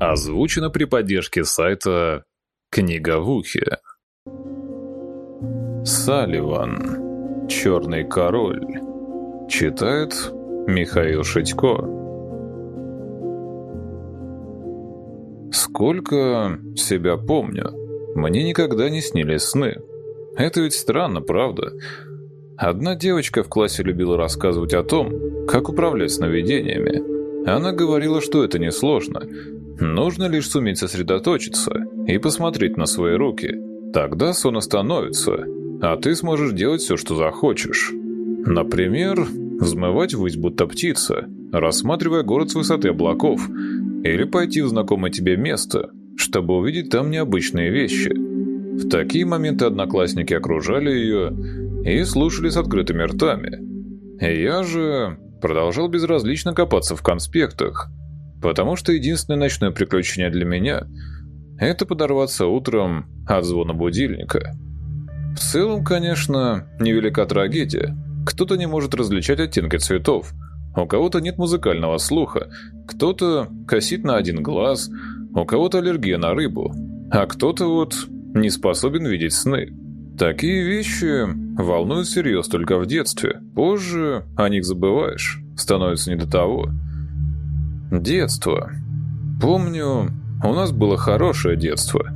Озвучено при поддержке сайта «Книга в ухе». Салливан. Черный король. Читает Михаил Шитько. Сколько себя помню, мне никогда не снились сны. Это ведь странно, правда? Одна девочка в классе любила рассказывать о том, как управлять сновидениями. Она говорила, что это несложно – Нужно лишь суметь сосредоточиться и посмотреть на свои руки. Тогда сон остановится, а ты сможешь делать все, что захочешь. Например, взмывать ввысь будто птица, рассматривая город с высоты облаков, или пойти в знакомое тебе место, чтобы увидеть там необычные вещи. В такие моменты одноклассники окружали ее и слушали с открытыми ртами. Я же продолжал безразлично копаться в конспектах – потому что единственное ночное приключение для меня – это подорваться утром от звона будильника. В целом, конечно, невелика трагедия. Кто-то не может различать оттенки цветов, у кого-то нет музыкального слуха, кто-то косит на один глаз, у кого-то аллергия на рыбу, а кто-то вот не способен видеть сны. Такие вещи волнуют всерьез только в детстве. Позже о них забываешь, становится не до того – Детство. Помню, у нас было хорошее детство.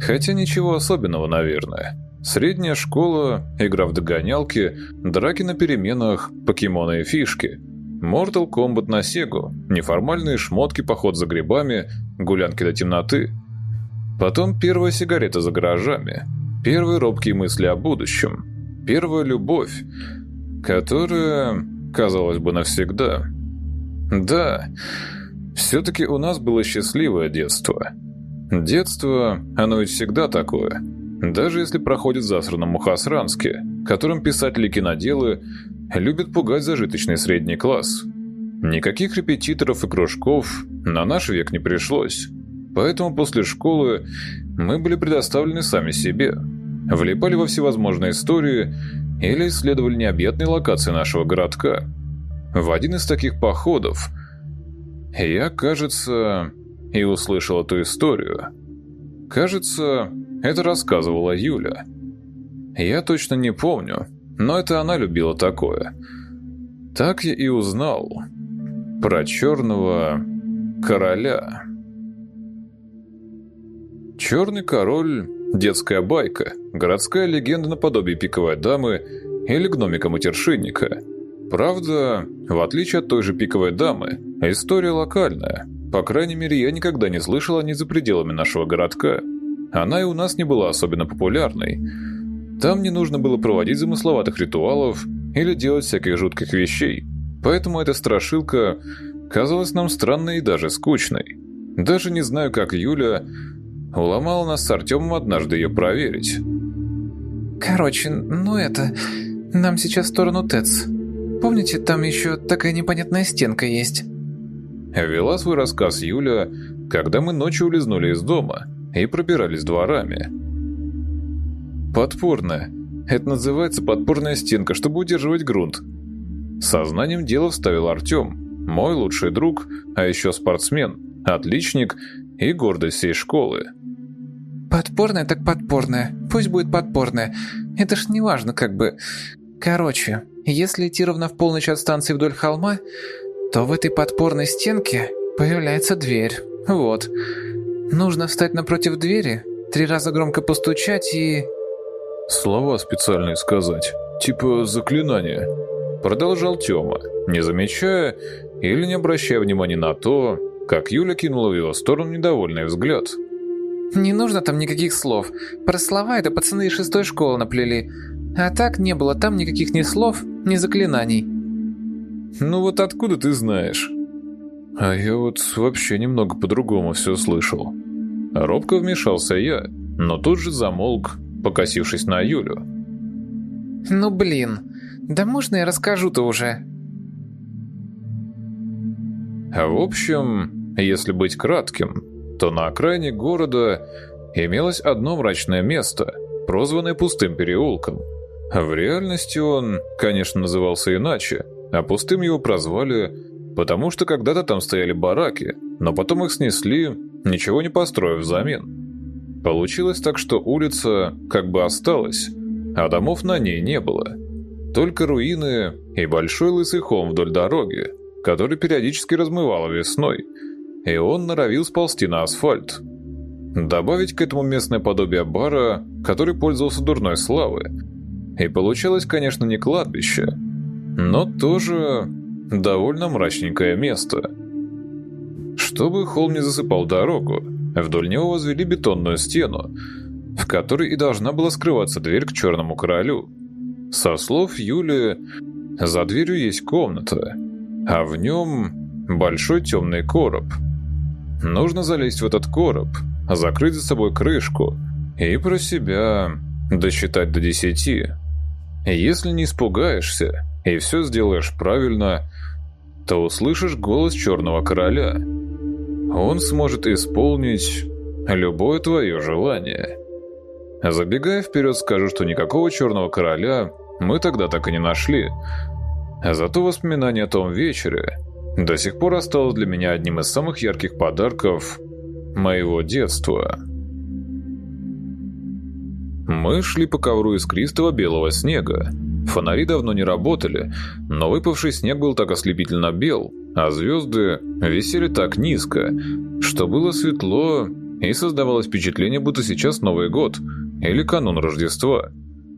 Хотя ничего особенного, наверное. Средняя школа, игра в догонялки, драки на переменах, покемоны и фишки. Mortal Kombat на Сегу, неформальные шмотки, поход за грибами, гулянки до темноты. Потом первая сигарета за гаражами, первые робкие мысли о будущем, первая любовь, которая, казалось бы, навсегда – да, все-таки у нас было счастливое детство. Детство, оно ведь всегда такое. Даже если проходит в засранном Мухасранске, которым писатели-киноделы любят пугать зажиточный средний класс. Никаких репетиторов и кружков на наш век не пришлось. Поэтому после школы мы были предоставлены сами себе. Влипали во всевозможные истории или исследовали необъятные локации нашего городка – в один из таких походов я, кажется, и услышал эту историю. Кажется, это рассказывала Юля. Я точно не помню, но это она любила такое. Так я и узнал про черного короля. Черный король – детская байка, городская легенда наподобие пиковой дамы или гномика-матершинника – Правда, в отличие от той же пиковой дамы, история локальная. По крайней мере, я никогда не слышал о ней за пределами нашего городка. Она и у нас не была особенно популярной. Там не нужно было проводить замысловатых ритуалов или делать всяких жутких вещей. Поэтому эта страшилка казалась нам странной и даже скучной. Даже не знаю, как Юля уломала нас с Артемом однажды ее проверить. «Короче, ну это... Нам сейчас в сторону ТЭЦ. Помните, там еще такая непонятная стенка есть?» Вела свой рассказ Юля, когда мы ночью улизнули из дома и пробирались дворами. «Подпорная. Это называется подпорная стенка, чтобы удерживать грунт». Сознанием дела вставил Артем, мой лучший друг, а еще спортсмен, отличник и гордость всей школы. «Подпорная так подпорная. Пусть будет подпорная. Это ж не важно, как бы... Короче, если идти ровно в полночь от станции вдоль холма, то в этой подпорной стенке появляется дверь. Вот. Нужно встать напротив двери, три раза громко постучать и... Слова специальные сказать, типа заклинания. Продолжал Тёма, не замечая или не обращая внимания на то, как Юля кинула в его сторону недовольный взгляд. «Не нужно там никаких слов. Про слова это пацаны из шестой школы наплели. А так не было там никаких ни слов, ни заклинаний. Ну вот откуда ты знаешь? А я вот вообще немного по-другому все слышал. Робко вмешался я, но тут же замолк, покосившись на Юлю. Ну блин, да можно я расскажу-то уже? В общем, если быть кратким, то на окраине города имелось одно мрачное место, прозванное пустым переулком – в реальности он, конечно, назывался иначе, а пустым его прозвали, потому что когда-то там стояли бараки, но потом их снесли ничего не построив взамен. Получилось так, что улица как бы осталась, а домов на ней не было. Только руины и большой лысый холм вдоль дороги, который периодически размывало весной, и он норовил сползти на асфальт. Добавить к этому местное подобие бара, который пользовался дурной славой. И получалось, конечно, не кладбище, но тоже довольно мрачненькое место. Чтобы холм не засыпал дорогу, вдоль него возвели бетонную стену, в которой и должна была скрываться дверь к Черному Королю. Со слов Юли, за дверью есть комната, а в нем большой темный короб. Нужно залезть в этот короб, закрыть за собой крышку и про себя досчитать до десяти. Если не испугаешься и все сделаешь правильно, то услышишь голос Черного Короля. Он сможет исполнить любое твое желание. Забегая вперед, скажу, что никакого Черного Короля мы тогда так и не нашли. Зато воспоминание о том вечере до сих пор осталось для меня одним из самых ярких подарков моего детства. Мы шли по ковру искристого белого снега. Фонари давно не работали, но выпавший снег был так ослепительно бел, а звезды висели так низко, что было светло и создавалось впечатление, будто сейчас Новый год или канун Рождества.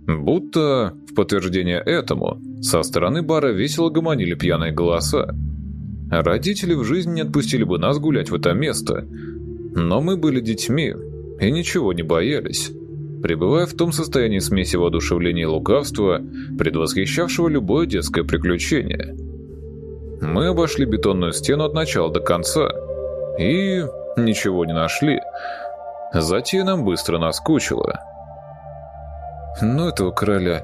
Будто, в подтверждение этому, со стороны бара весело гомонили пьяные голоса. Родители в жизни не отпустили бы нас гулять в это место, но мы были детьми и ничего не боялись пребывая в том состоянии смеси воодушевления и лукавства, предвосхищавшего любое детское приключение. Мы обошли бетонную стену от начала до конца и ничего не нашли. Затем нам быстро наскучило. «Ну этого короля,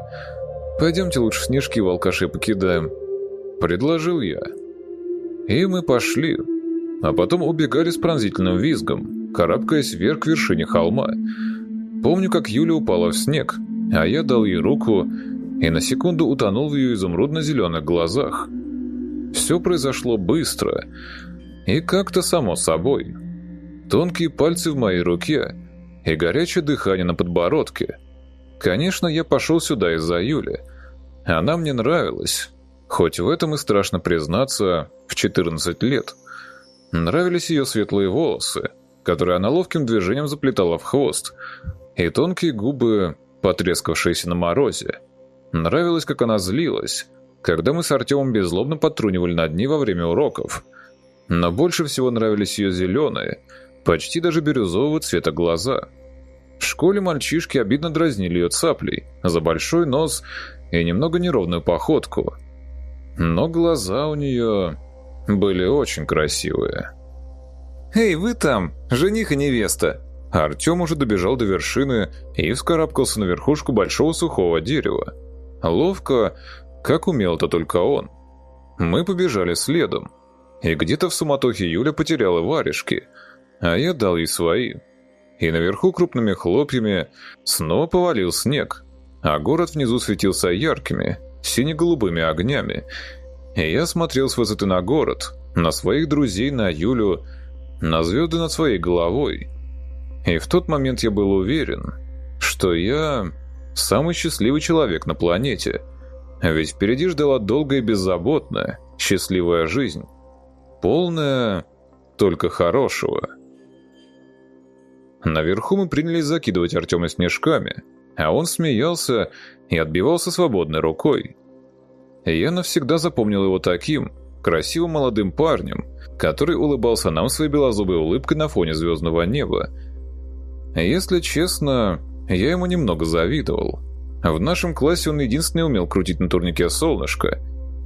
пойдемте лучше снежки в алкаши покидаем», — предложил я. И мы пошли, а потом убегали с пронзительным визгом, карабкаясь вверх к вершине холма — Помню, как Юля упала в снег, а я дал ей руку и на секунду утонул в ее изумрудно-зеленых глазах. Все произошло быстро и как-то само собой. Тонкие пальцы в моей руке и горячее дыхание на подбородке. Конечно, я пошел сюда из-за Юли. Она мне нравилась, хоть в этом и страшно признаться, в 14 лет. Нравились ее светлые волосы, которые она ловким движением заплетала в хвост, и тонкие губы, потрескавшиеся на морозе. Нравилось, как она злилась, когда мы с Артемом беззлобно подтрунивали над ней во время уроков. Но больше всего нравились ее зеленые, почти даже бирюзового цвета глаза. В школе мальчишки обидно дразнили ее цаплей за большой нос и немного неровную походку. Но глаза у нее были очень красивые. «Эй, вы там, жених и невеста!» Артем уже добежал до вершины и вскарабкался на верхушку большого сухого дерева. Ловко, как умел это только он. Мы побежали следом. И где-то в суматохе Юля потеряла варежки, а я дал ей свои. И наверху крупными хлопьями снова повалил снег, а город внизу светился яркими, сине-голубыми огнями. И я смотрел с высоты на город, на своих друзей, на Юлю, на звезды над своей головой — и в тот момент я был уверен, что я самый счастливый человек на планете. Ведь впереди ждала долгая и беззаботная, счастливая жизнь. Полная только хорошего. Наверху мы принялись закидывать Артема снежками, а он смеялся и отбивался свободной рукой. Я навсегда запомнил его таким, красивым молодым парнем, который улыбался нам своей белозубой улыбкой на фоне звездного неба, если честно, я ему немного завидовал. В нашем классе он единственный умел крутить на турнике солнышко,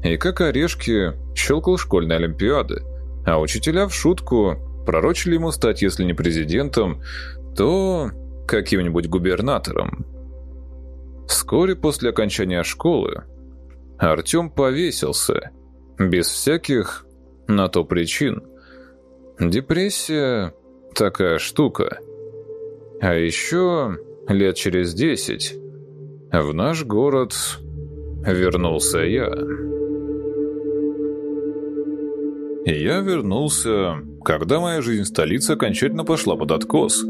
и как орешки щелкал школьные олимпиады, а учителя в шутку пророчили ему стать, если не президентом, то каким-нибудь губернатором. Вскоре после окончания школы Артем повесился, без всяких на то причин. Депрессия – такая штука – а еще лет через десять в наш город вернулся я. Я вернулся когда моя жизнь в столице окончательно пошла под откос.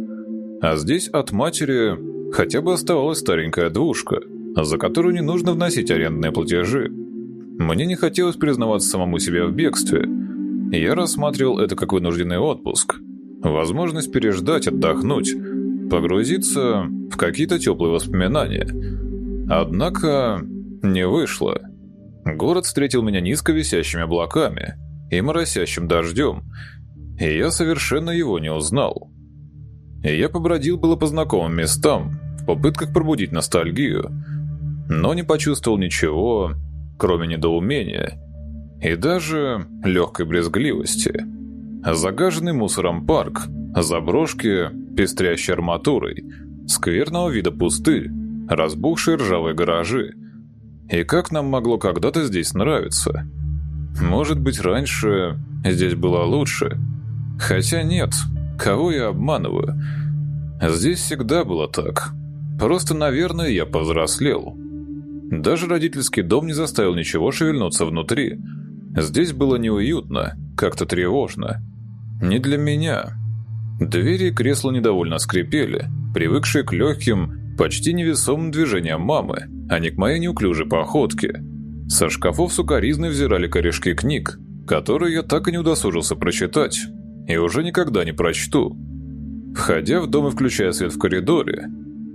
А здесь от матери хотя бы оставалась старенькая двушка, за которую не нужно вносить арендные платежи. Мне не хотелось признаваться самому себе в бегстве. Я рассматривал это как вынужденный отпуск. Возможность переждать, отдохнуть, погрузиться в какие-то теплые воспоминания. Однако не вышло. Город встретил меня низко висящими облаками и моросящим дождем, и я совершенно его не узнал. Я побродил было по знакомым местам, в попытках пробудить ностальгию, но не почувствовал ничего, кроме недоумения и даже легкой брезгливости. Загаженный мусором парк, заброшки, пестрящей арматурой, скверного вида пустырь, разбухшие ржавые гаражи. И как нам могло когда-то здесь нравиться? Может быть, раньше здесь было лучше? Хотя нет, кого я обманываю? Здесь всегда было так. Просто, наверное, я повзрослел. Даже родительский дом не заставил ничего шевельнуться внутри. Здесь было неуютно, как-то тревожно. Не для меня. Двери и кресла недовольно скрипели, привыкшие к легким, почти невесомым движениям мамы, а не к моей неуклюжей походке. Со шкафов сукоризны взирали корешки книг, которые я так и не удосужился прочитать, и уже никогда не прочту. Входя в дом и включая свет в коридоре,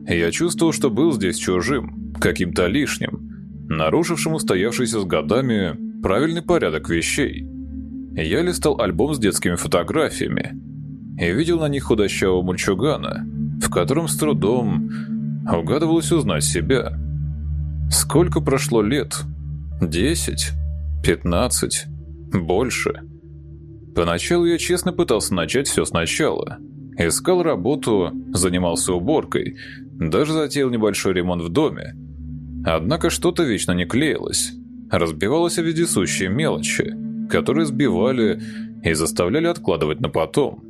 я чувствовал, что был здесь чужим, каким-то лишним, нарушившим устоявшийся с годами правильный порядок вещей. Я листал альбом с детскими фотографиями и видел на них худощавого мальчугана, в котором с трудом угадывалось узнать себя. Сколько прошло лет? Десять? Пятнадцать? Больше? Поначалу я честно пытался начать все сначала – Искал работу, занимался уборкой, даже затеял небольшой ремонт в доме. Однако что-то вечно не клеилось. Разбивалось о вездесущие мелочи, которые сбивали и заставляли откладывать на потом.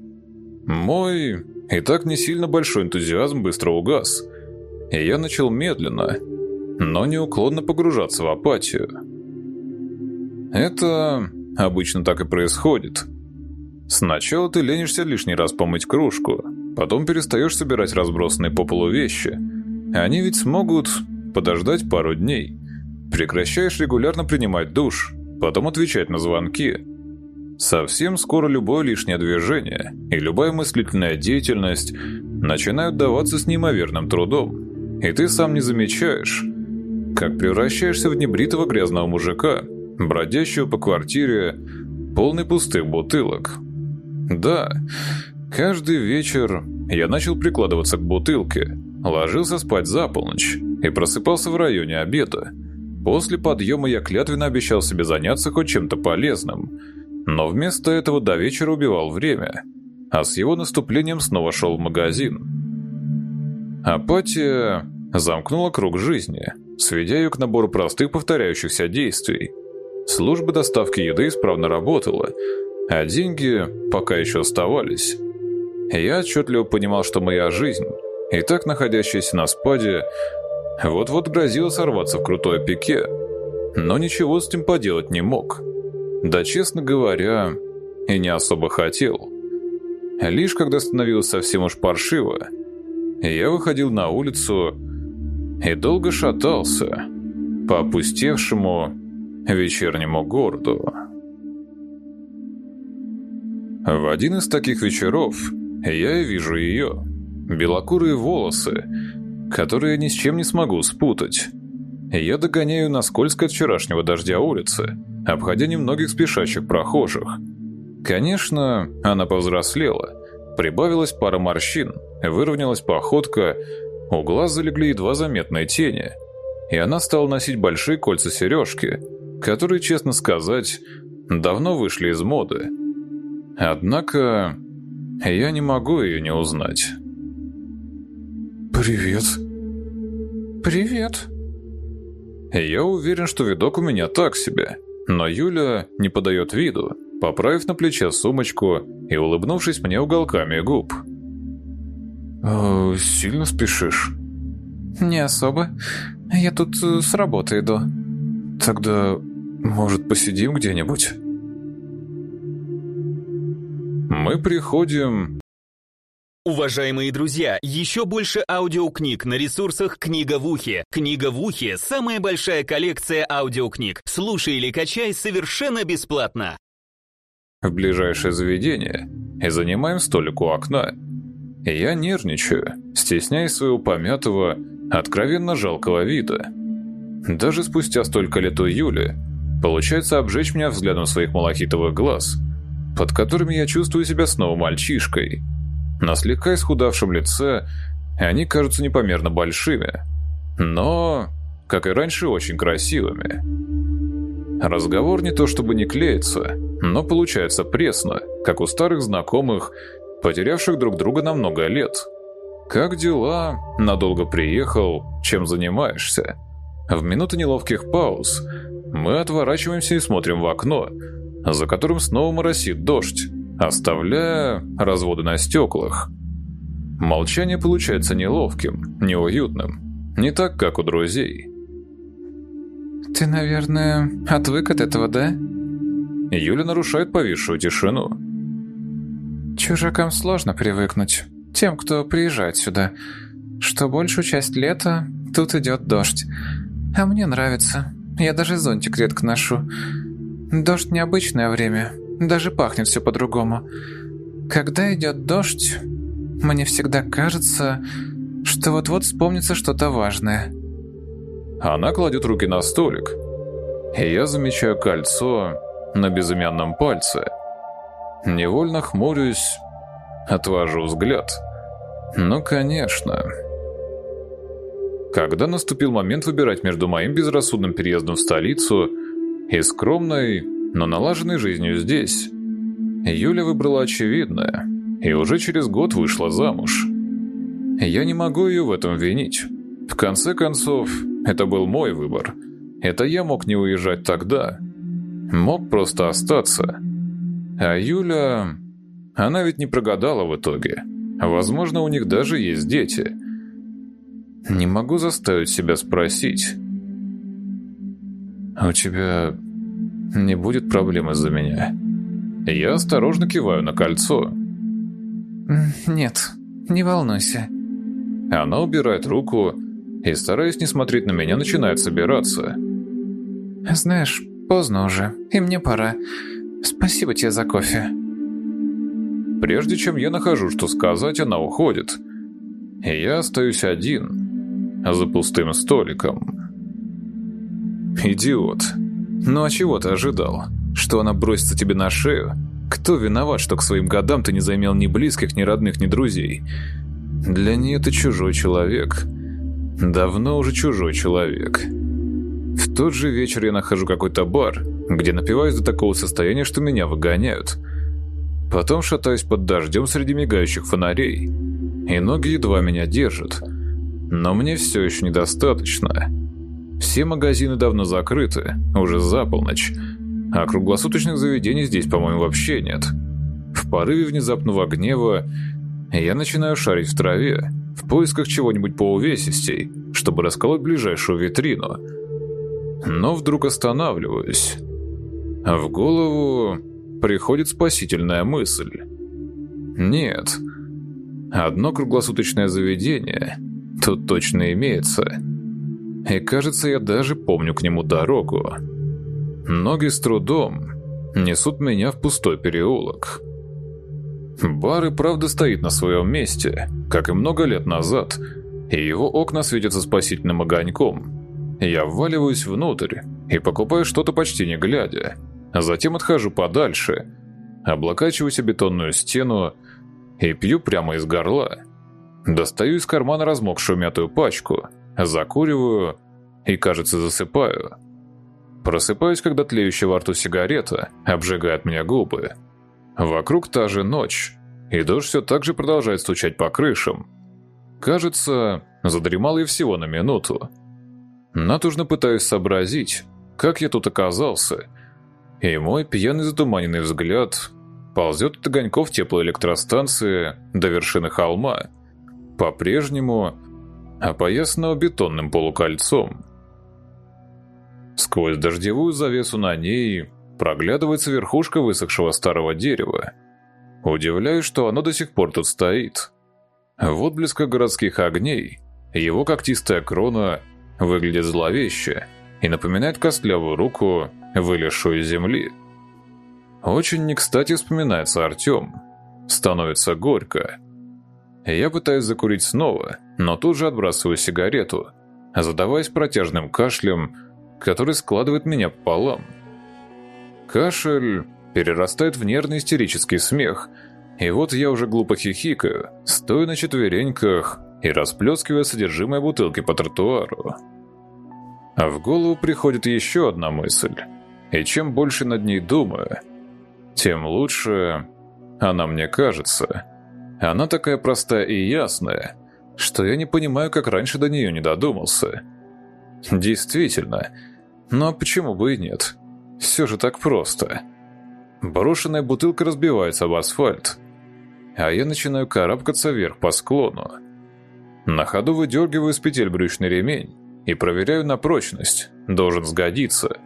Мой и так не сильно большой энтузиазм быстро угас, и я начал медленно, но неуклонно погружаться в апатию. Это обычно так и происходит – Сначала ты ленишься лишний раз помыть кружку, потом перестаешь собирать разбросанные по полу вещи. Они ведь смогут подождать пару дней. Прекращаешь регулярно принимать душ, потом отвечать на звонки. Совсем скоро любое лишнее движение и любая мыслительная деятельность начинают даваться с неимоверным трудом. И ты сам не замечаешь, как превращаешься в небритого грязного мужика, бродящего по квартире, полный пустых бутылок. Да, каждый вечер я начал прикладываться к бутылке, ложился спать за полночь и просыпался в районе обеда. После подъема я клятвенно обещал себе заняться хоть чем-то полезным, но вместо этого до вечера убивал время, а с его наступлением снова шел в магазин. Апатия замкнула круг жизни, сведя ее к набору простых повторяющихся действий. Служба доставки еды исправно работала, а деньги пока еще оставались. Я отчетливо понимал, что моя жизнь, и так находящаяся на спаде, вот-вот грозила сорваться в крутой пике, но ничего с этим поделать не мог. Да, честно говоря, и не особо хотел. Лишь когда становилось совсем уж паршиво, я выходил на улицу и долго шатался по опустевшему вечернему городу. В один из таких вечеров я вижу ее. Белокурые волосы, которые ни с чем не смогу спутать. Я догоняю на скользко от вчерашнего дождя улицы, обходя немногих спешащих прохожих. Конечно, она повзрослела, прибавилась пара морщин, выровнялась походка, у глаз залегли едва заметные тени, и она стала носить большие кольца-сережки, которые, честно сказать, давно вышли из моды. Однако я не могу ее не узнать. «Привет». «Привет». Я уверен, что видок у меня так себе, но Юля не подает виду, поправив на плече сумочку и улыбнувшись мне уголками губ. «Э, «Сильно спешишь?» «Не особо. Я тут э, с работы иду». «Тогда, может, посидим где-нибудь?» Мы приходим... Уважаемые друзья, еще больше аудиокниг на ресурсах «Книга в ухе». «Книга в ухе» — самая большая коллекция аудиокниг. Слушай или качай совершенно бесплатно. В ближайшее заведение и занимаем столик у окна. Я нервничаю, стесняясь своего помятого, откровенно жалкого вида. Даже спустя столько лет у Юли получается обжечь меня взглядом своих малахитовых глаз, под которыми я чувствую себя снова мальчишкой. На слегка исхудавшем лице они кажутся непомерно большими, но, как и раньше, очень красивыми. Разговор не то чтобы не клеится, но получается пресно, как у старых знакомых, потерявших друг друга на много лет. «Как дела? Надолго приехал? Чем занимаешься?» В минуты неловких пауз мы отворачиваемся и смотрим в окно, за которым снова моросит дождь, оставляя разводы на стеклах. Молчание получается неловким, неуютным, не так, как у друзей. «Ты, наверное, отвык от этого, да?» Юля нарушает повисшую тишину. «Чужакам сложно привыкнуть. Тем, кто приезжает сюда. Что большую часть лета тут идет дождь. А мне нравится. Я даже зонтик редко ношу. Дождь необычное время. Даже пахнет все по-другому. Когда идет дождь, мне всегда кажется, что вот-вот вспомнится что-то важное». Она кладет руки на столик, и я замечаю кольцо на безымянном пальце. Невольно хмурюсь, отвожу взгляд. Ну, конечно. Когда наступил момент выбирать между моим безрассудным переездом в столицу и скромной, но налаженной жизнью здесь, Юля выбрала очевидное и уже через год вышла замуж. Я не могу ее в этом винить. В конце концов, это был мой выбор. Это я мог не уезжать тогда. Мог просто остаться. А Юля... Она ведь не прогадала в итоге. Возможно, у них даже есть дети. Не могу заставить себя спросить. «У тебя не будет проблем из-за меня?» Я осторожно киваю на кольцо. «Нет, не волнуйся». Она убирает руку и, стараясь не смотреть на меня, начинает собираться. «Знаешь, поздно уже, и мне пора. Спасибо тебе за кофе». Прежде чем я нахожу, что сказать, она уходит. И я остаюсь один, за пустым столиком. «Идиот. Ну а чего ты ожидал? Что она бросится тебе на шею? Кто виноват, что к своим годам ты не заимел ни близких, ни родных, ни друзей? Для нее ты чужой человек». Давно уже чужой человек. В тот же вечер я нахожу какой-то бар, где напиваюсь до такого состояния, что меня выгоняют. Потом шатаюсь под дождем среди мигающих фонарей, и ноги едва меня держат. Но мне все еще недостаточно. Все магазины давно закрыты, уже за полночь, а круглосуточных заведений здесь, по-моему, вообще нет. В порыве внезапного гнева я начинаю шарить в траве, в поисках чего-нибудь по увесистей, чтобы расколоть ближайшую витрину. Но вдруг останавливаюсь. В голову приходит спасительная мысль. Нет, одно круглосуточное заведение тут точно имеется. И кажется, я даже помню к нему дорогу. Ноги с трудом несут меня в пустой переулок. Бар и правда стоит на своем месте, как и много лет назад, и его окна светятся спасительным огоньком. Я вваливаюсь внутрь и покупаю что-то почти не глядя, затем отхожу подальше, облокачиваюсь о бетонную стену и пью прямо из горла. Достаю из кармана размокшую мятую пачку, закуриваю и, кажется, засыпаю. Просыпаюсь, когда тлеющая во рту сигарета обжигает мне губы. Вокруг та же ночь, и дождь все так же продолжает стучать по крышам. Кажется, задремал я всего на минуту. Натужно пытаюсь сообразить, как я тут оказался, и мой пьяный затуманенный взгляд ползет от огоньков теплой электростанции до вершины холма, по-прежнему опоясанного бетонным полукольцом. Сквозь дождевую завесу на ней проглядывается верхушка высохшего старого дерева. Удивляюсь, что оно до сих пор тут стоит. В отблесках городских огней его когтистая крона выглядит зловеще и напоминает костлявую руку, вылезшую из земли. Очень не кстати вспоминается Артем. Становится горько. Я пытаюсь закурить снова, но тут же отбрасываю сигарету, задаваясь протяжным кашлем, который складывает меня пополам. Кашель перерастает в нервный истерический смех, и вот я уже глупо хихикаю, стоя на четвереньках и расплескивая содержимое бутылки по тротуару. А в голову приходит еще одна мысль, и чем больше над ней думаю, тем лучше она мне кажется. Она такая простая и ясная, что я не понимаю, как раньше до нее не додумался. Действительно, но почему бы и нет? Все же так просто. Брошенная бутылка разбивается об асфальт, а я начинаю карабкаться вверх по склону. На ходу выдергиваю из петель брючный ремень и проверяю на прочность, должен сгодиться.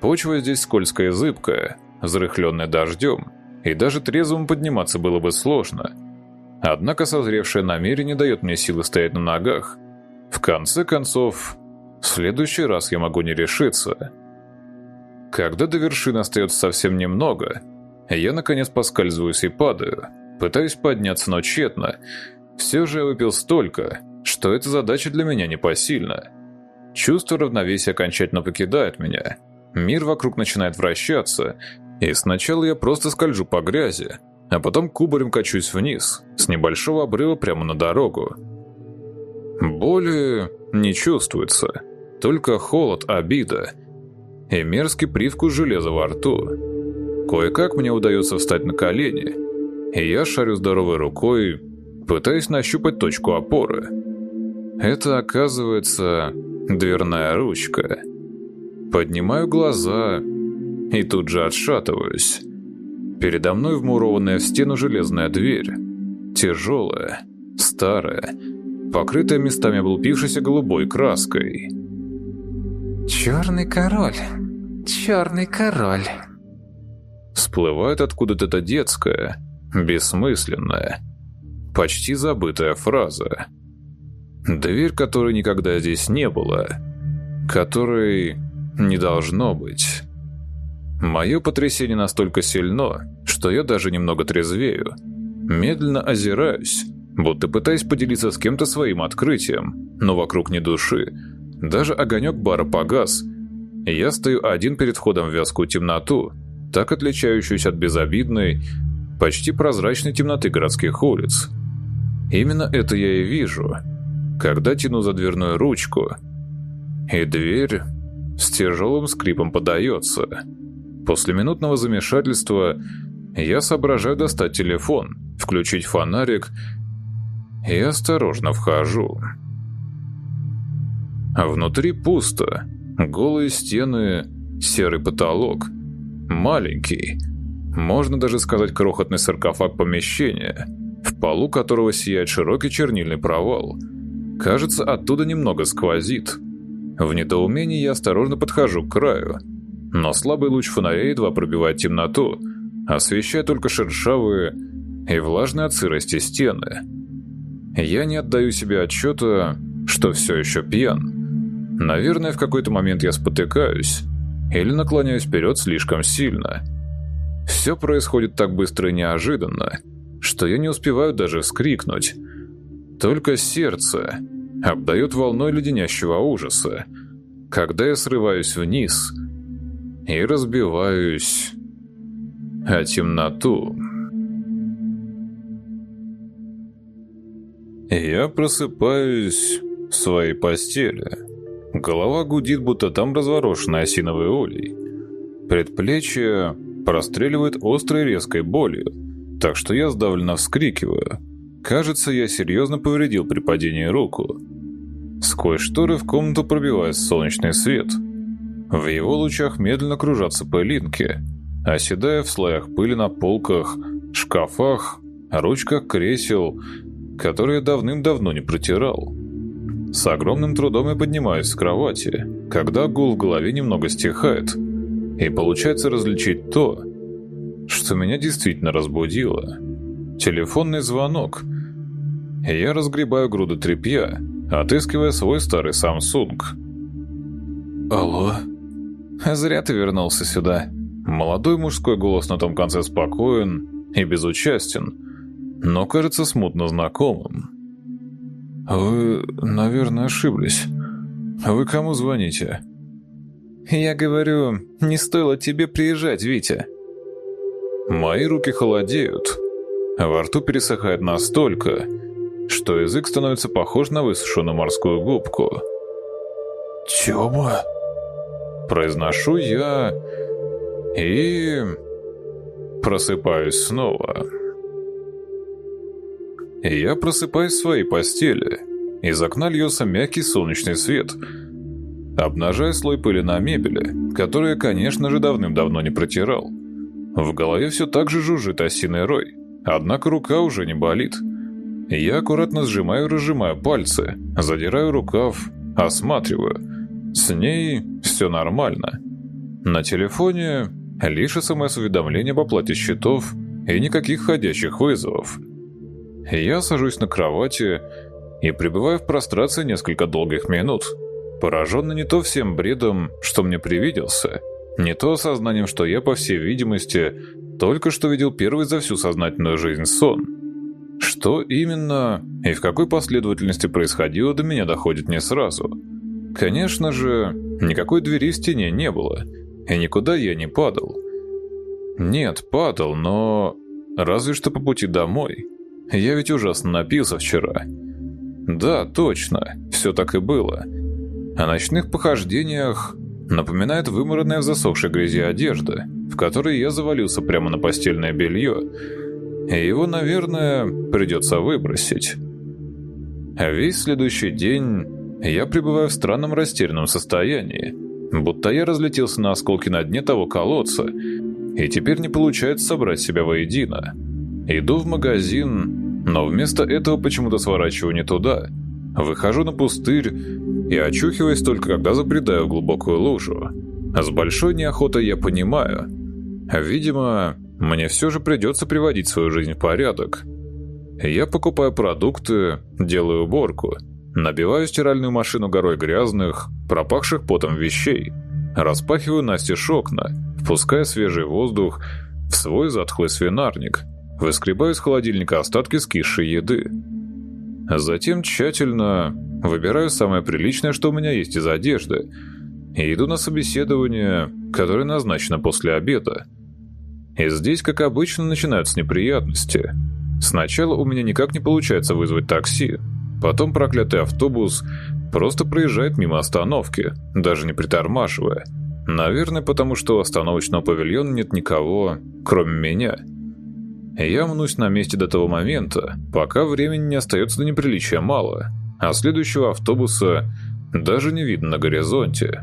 Почва здесь скользкая и зыбкая, взрыхленная дождем, и даже трезвым подниматься было бы сложно. Однако созревшее намерение дает мне силы стоять на ногах. В конце концов, в следующий раз я могу не решиться. Когда до вершины остается совсем немного, я наконец поскальзываюсь и падаю. Пытаюсь подняться, но тщетно. Все же я выпил столько, что эта задача для меня непосильна. Чувство равновесия окончательно покидает меня. Мир вокруг начинает вращаться, и сначала я просто скольжу по грязи, а потом кубарем качусь вниз, с небольшого обрыва прямо на дорогу. Боли не чувствуется, только холод, обида и мерзкий привкус железа во рту. Кое-как мне удается встать на колени, и я шарю здоровой рукой, пытаясь нащупать точку опоры. Это, оказывается, дверная ручка. Поднимаю глаза и тут же отшатываюсь. Передо мной вмурованная в стену железная дверь. Тяжелая, старая, покрытая местами облупившейся голубой краской. «Черный король, черный король». Всплывает откуда-то эта детская, бессмысленная, почти забытая фраза. Дверь, которой никогда здесь не было, которой не должно быть. Мое потрясение настолько сильно, что я даже немного трезвею. Медленно озираюсь, будто пытаясь поделиться с кем-то своим открытием, но вокруг ни души. Даже огонек бара погас. Я стою один перед входом в вязкую темноту, так отличающуюся от безобидной, почти прозрачной темноты городских улиц. Именно это я и вижу, когда тяну за дверную ручку, и дверь с тяжелым скрипом подается. После минутного замешательства я соображаю достать телефон, включить фонарик и осторожно вхожу. Внутри пусто. Голые стены, серый потолок. Маленький, можно даже сказать крохотный саркофаг помещения, в полу которого сияет широкий чернильный провал. Кажется, оттуда немного сквозит. В недоумении я осторожно подхожу к краю – но слабый луч фонаря едва пробивает темноту, освещая только шершавые и влажные от сырости стены. Я не отдаю себе отчета, что все еще пьян. Наверное, в какой-то момент я спотыкаюсь или наклоняюсь вперед слишком сильно. Все происходит так быстро и неожиданно, что я не успеваю даже вскрикнуть. Только сердце обдает волной леденящего ужаса, когда я срываюсь вниз – и разбиваюсь о темноту. Я просыпаюсь в своей постели. Голова гудит, будто там разворошенный осиновый улей. Предплечье простреливает острой резкой болью, так что я сдавленно вскрикиваю. Кажется, я серьезно повредил при падении руку. Сквозь шторы в комнату пробивается солнечный свет – в его лучах медленно кружатся пылинки, оседая в слоях пыли на полках, шкафах, ручках кресел, которые давным-давно не протирал. С огромным трудом я поднимаюсь с кровати, когда гул в голове немного стихает, и получается различить то, что меня действительно разбудило. Телефонный звонок. Я разгребаю груду тряпья, отыскивая свой старый Samsung. «Алло?» «Зря ты вернулся сюда». Молодой мужской голос на том конце спокоен и безучастен, но кажется смутно знакомым. «Вы, наверное, ошиблись. Вы кому звоните?» «Я говорю, не стоило тебе приезжать, Витя». Мои руки холодеют, а во рту пересыхает настолько, что язык становится похож на высушенную морскую губку. «Тёма?» Произношу я и... просыпаюсь снова. Я просыпаюсь в своей постели. Из окна льется мягкий солнечный свет, обнажая слой пыли на мебели, которую я, конечно же, давным-давно не протирал. В голове все так же жужжит осиный рой, однако рука уже не болит. Я аккуратно сжимаю и разжимаю пальцы, задираю рукав, осматриваю. С ней все нормально. На телефоне лишь смс-уведомление об оплате счетов и никаких ходящих вызовов. Я сажусь на кровати и пребываю в прострации несколько долгих минут, пораженный не то всем бредом, что мне привиделся, не то осознанием, что я, по всей видимости, только что видел первый за всю сознательную жизнь сон. Что именно и в какой последовательности происходило, до меня доходит не сразу. Конечно же, никакой двери в стене не было, и никуда я не падал. Нет, падал, но... Разве что по пути домой. Я ведь ужасно напился вчера. Да, точно, все так и было. О ночных похождениях напоминает выморанная в засохшей грязи одежда, в которой я завалился прямо на постельное белье, и его, наверное, придется выбросить. Весь следующий день я пребываю в странном растерянном состоянии, будто я разлетелся на осколки на дне того колодца, и теперь не получается собрать себя воедино. Иду в магазин, но вместо этого почему-то сворачиваю не туда. Выхожу на пустырь и очухиваюсь только когда забредаю в глубокую лужу. С большой неохотой я понимаю. Видимо, мне все же придется приводить свою жизнь в порядок. Я покупаю продукты, делаю уборку, набиваю стиральную машину горой грязных, пропахших потом вещей, распахиваю настежь окна, впуская свежий воздух в свой затхлый свинарник – Выскребаю из холодильника остатки скисшей еды. Затем тщательно выбираю самое приличное, что у меня есть из одежды, и иду на собеседование, которое назначено после обеда. И здесь, как обычно, начинаются неприятности. Сначала у меня никак не получается вызвать такси, потом проклятый автобус просто проезжает мимо остановки, даже не притормаживая. Наверное, потому что у остановочного павильона нет никого, кроме меня. Я мнусь на месте до того момента, пока времени не остается до неприличия мало, а следующего автобуса даже не видно на горизонте.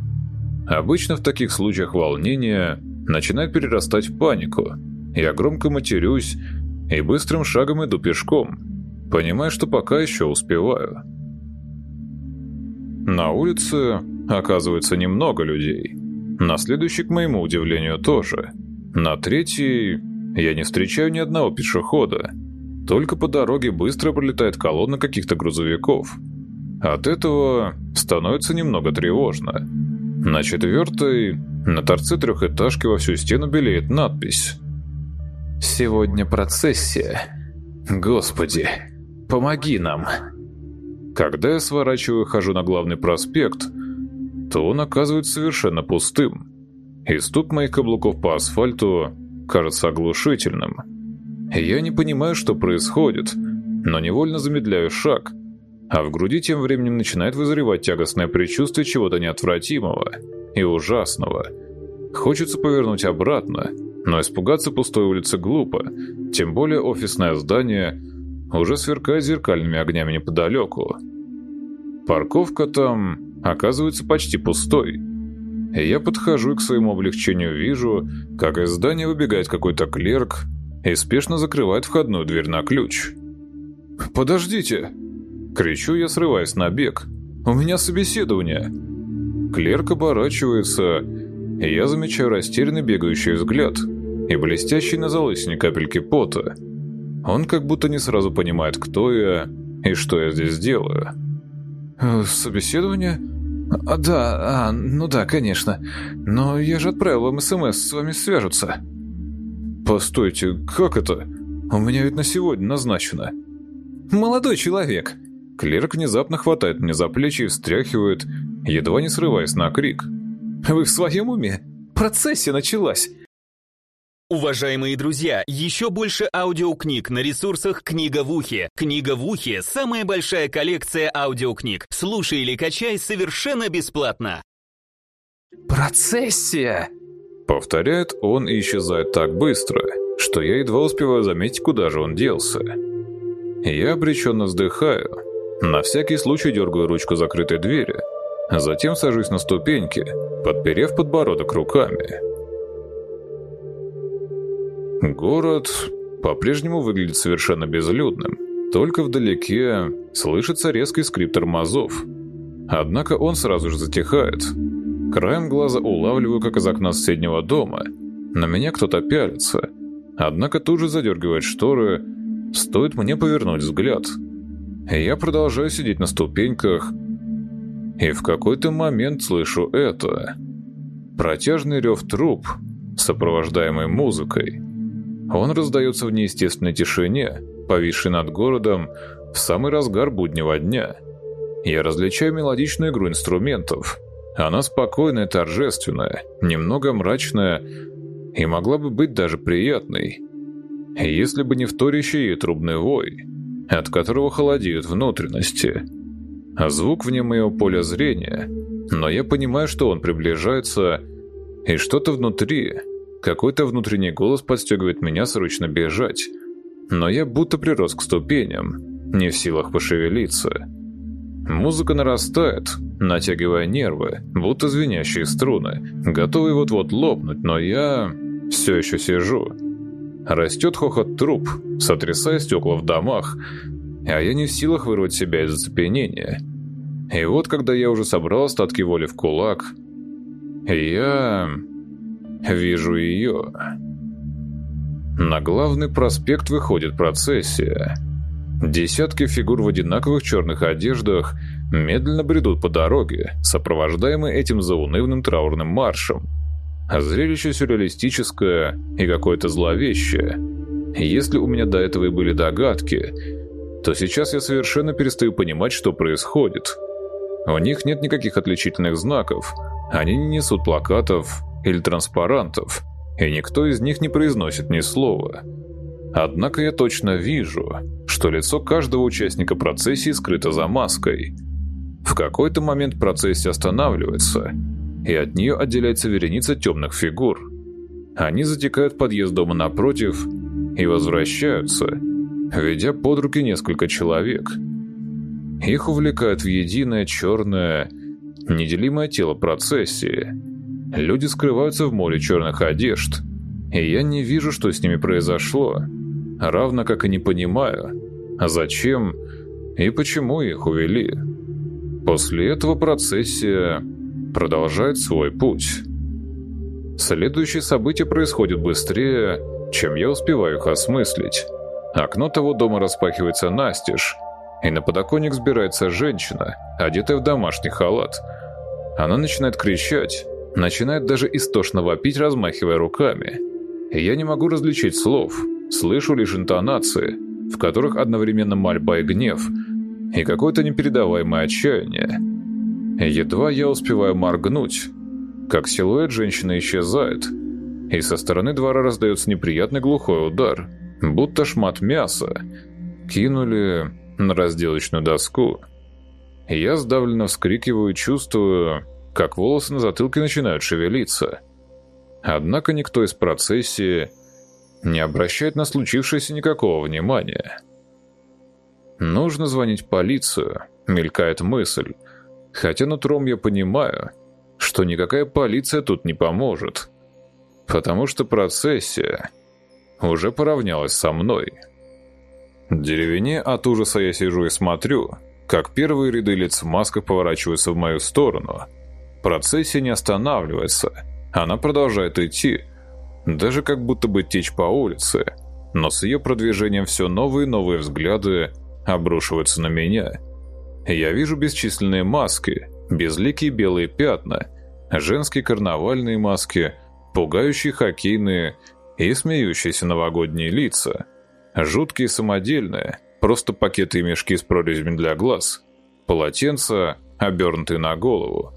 Обычно в таких случаях волнение начинает перерастать в панику. Я громко матерюсь и быстрым шагом иду пешком, понимая, что пока еще успеваю. На улице оказывается немного людей. На следующий, к моему удивлению, тоже. На третий я не встречаю ни одного пешехода. Только по дороге быстро пролетает колонна каких-то грузовиков. От этого становится немного тревожно. На четвертой, на торце трехэтажки во всю стену белеет надпись. «Сегодня процессия. Господи, помоги нам!» Когда я сворачиваю и хожу на главный проспект, то он оказывается совершенно пустым. И стук моих каблуков по асфальту кажется оглушительным. Я не понимаю, что происходит, но невольно замедляю шаг, а в груди тем временем начинает вызревать тягостное предчувствие чего-то неотвратимого и ужасного. Хочется повернуть обратно, но испугаться пустой улицы глупо, тем более офисное здание уже сверкает зеркальными огнями неподалеку. Парковка там оказывается почти пустой – я подхожу и к своему облегчению вижу, как из здания выбегает какой-то клерк и спешно закрывает входную дверь на ключ. «Подождите!» Кричу я, срываясь на бег. «У меня собеседование!» Клерк оборачивается, и я замечаю растерянный бегающий взгляд. и блестящие на залысине капельки пота. Он как будто не сразу понимает, кто я и что я здесь делаю. Э, «Собеседование? А, да, а, ну да, конечно. Но я же отправил вам СМС, с вами свяжутся». «Постойте, как это? У меня ведь на сегодня назначено». «Молодой человек!» Клерк внезапно хватает меня за плечи и встряхивает, едва не срываясь на крик. «Вы в своем уме? Процессия началась!» Уважаемые друзья, еще больше аудиокниг на ресурсах «Книга в ухе». «Книга в ухе» — самая большая коллекция аудиокниг. Слушай или качай совершенно бесплатно. «Процессия!» Повторяет он и исчезает так быстро, что я едва успеваю заметить, куда же он делся. Я обреченно вздыхаю, на всякий случай дергаю ручку закрытой двери, затем сажусь на ступеньки, подперев подбородок руками. Город по-прежнему выглядит совершенно безлюдным, только вдалеке слышится резкий скрип тормозов. Однако он сразу же затихает. Краем глаза улавливаю, как из окна соседнего дома. На меня кто-то пялится, однако тут же задергивает шторы, стоит мне повернуть взгляд. Я продолжаю сидеть на ступеньках, и в какой-то момент слышу это. Протяжный рев труб, сопровождаемый музыкой. Он раздается в неестественной тишине, повисшей над городом в самый разгар буднего дня. Я различаю мелодичную игру инструментов. Она спокойная, торжественная, немного мрачная и могла бы быть даже приятной. Если бы не вторящий ей трубный вой, от которого холодеют внутренности. Звук вне моего поля зрения, но я понимаю, что он приближается, и что-то внутри какой-то внутренний голос подстегивает меня срочно бежать. Но я будто прирос к ступеням, не в силах пошевелиться. Музыка нарастает, натягивая нервы, будто звенящие струны, готовые вот-вот лопнуть, но я все еще сижу. Растет хохот труп, сотрясая стекла в домах, а я не в силах вырвать себя из зацепенения. И вот, когда я уже собрал остатки воли в кулак, я Вижу ее. На главный проспект выходит процессия. Десятки фигур в одинаковых черных одеждах медленно бредут по дороге, сопровождаемые этим заунывным траурным маршем. Зрелище сюрреалистическое и какое-то зловещее. Если у меня до этого и были догадки, то сейчас я совершенно перестаю понимать, что происходит. У них нет никаких отличительных знаков, они не несут плакатов, или транспарантов, и никто из них не произносит ни слова. Однако я точно вижу, что лицо каждого участника процессии скрыто за маской. В какой-то момент процессия останавливается, и от нее отделяется вереница темных фигур. Они затекают в подъезд дома напротив и возвращаются, ведя под руки несколько человек. Их увлекают в единое черное, неделимое тело процессии – Люди скрываются в море черных одежд, и я не вижу, что с ними произошло, равно как и не понимаю, зачем и почему их увели. После этого процессия продолжает свой путь. Следующие события происходят быстрее, чем я успеваю их осмыслить. Окно того дома распахивается настежь, и на подоконник сбирается женщина, одетая в домашний халат. Она начинает кричать, Начинает даже истошно вопить, размахивая руками. Я не могу различить слов, слышу лишь интонации, в которых одновременно мольба и гнев, и какое-то непередаваемое отчаяние. Едва я успеваю моргнуть, как силуэт женщины исчезает, и со стороны двора раздается неприятный глухой удар, будто шмат мяса кинули на разделочную доску. Я сдавленно вскрикиваю, чувствую, как волосы на затылке начинают шевелиться. Однако никто из процессии не обращает на случившееся никакого внимания. Нужно звонить в полицию, мелькает мысль, хотя нутром я понимаю, что никакая полиция тут не поможет, потому что процессия уже поравнялась со мной. Деревне от ужаса я сижу и смотрю, как первые ряды лиц в масках поворачиваются в мою сторону – Процессия не останавливается. Она продолжает идти. Даже как будто бы течь по улице. Но с ее продвижением все новые и новые взгляды обрушиваются на меня. Я вижу бесчисленные маски, безликие белые пятна, женские карнавальные маски, пугающие хоккейные и смеющиеся новогодние лица, жуткие самодельные, просто пакеты и мешки с прорезями для глаз, полотенца, обернутые на голову.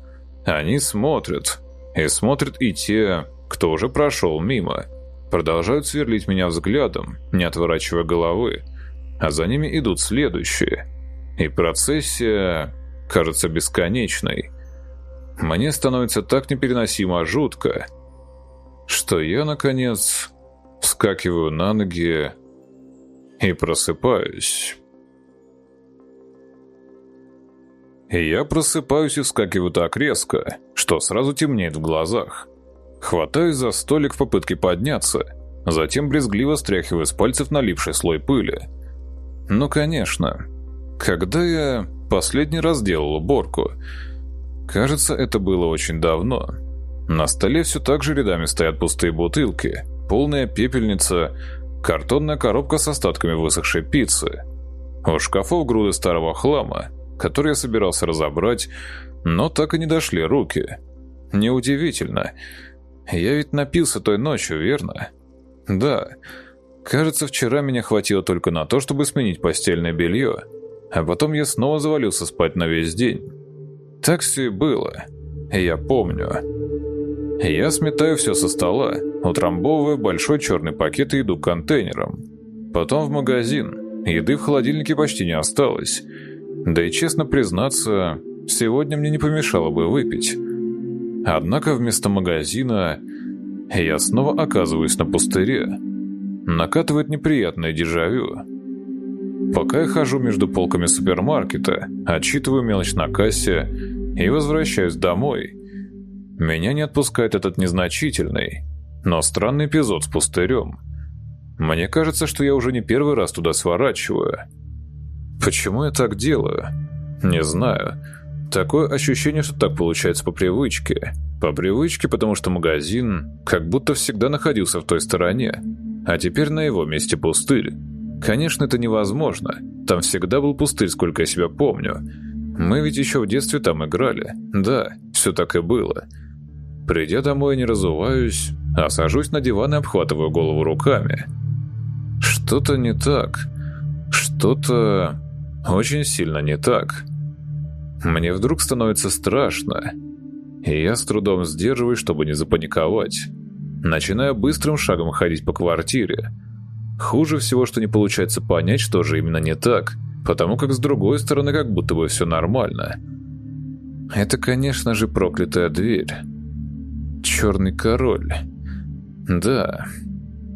Они смотрят, и смотрят и те, кто уже прошел мимо, продолжают сверлить меня взглядом, не отворачивая головы, а за ними идут следующие. И процессия кажется бесконечной. Мне становится так непереносимо жутко, что я, наконец, вскакиваю на ноги и просыпаюсь. Я просыпаюсь и вскакиваю так резко, что сразу темнеет в глазах. Хватаюсь за столик в попытке подняться, затем брезгливо стряхиваю с пальцев налипший слой пыли. Ну, конечно. Когда я последний раз делал уборку? Кажется, это было очень давно. На столе все так же рядами стоят пустые бутылки, полная пепельница, картонная коробка с остатками высохшей пиццы. У шкафов груды старого хлама, который я собирался разобрать, но так и не дошли руки. Неудивительно. Я ведь напился той ночью, верно? Да. Кажется, вчера меня хватило только на то, чтобы сменить постельное белье, а потом я снова завалился спать на весь день. Так все и было. Я помню. Я сметаю все со стола, утрамбовывая большой черный пакет и иду к контейнерам. Потом в магазин. Еды в холодильнике почти не осталось. Да и честно признаться, сегодня мне не помешало бы выпить. Однако вместо магазина я снова оказываюсь на пустыре. Накатывает неприятное дежавю. Пока я хожу между полками супермаркета, отчитываю мелочь на кассе и возвращаюсь домой, меня не отпускает этот незначительный, но странный эпизод с пустырем. Мне кажется, что я уже не первый раз туда сворачиваю. Почему я так делаю? Не знаю. Такое ощущение, что так получается по привычке. По привычке, потому что магазин как будто всегда находился в той стороне, а теперь на его месте пустырь. Конечно, это невозможно. Там всегда был пустырь, сколько я себя помню. Мы ведь еще в детстве там играли. Да, все так и было. Придя домой, не разуваюсь, а сажусь на диван и обхватываю голову руками. Что-то не так. Что-то очень сильно не так. Мне вдруг становится страшно, и я с трудом сдерживаюсь, чтобы не запаниковать. Начинаю быстрым шагом ходить по квартире. Хуже всего, что не получается понять, что же именно не так, потому как с другой стороны как будто бы все нормально. Это, конечно же, проклятая дверь. Черный король. Да,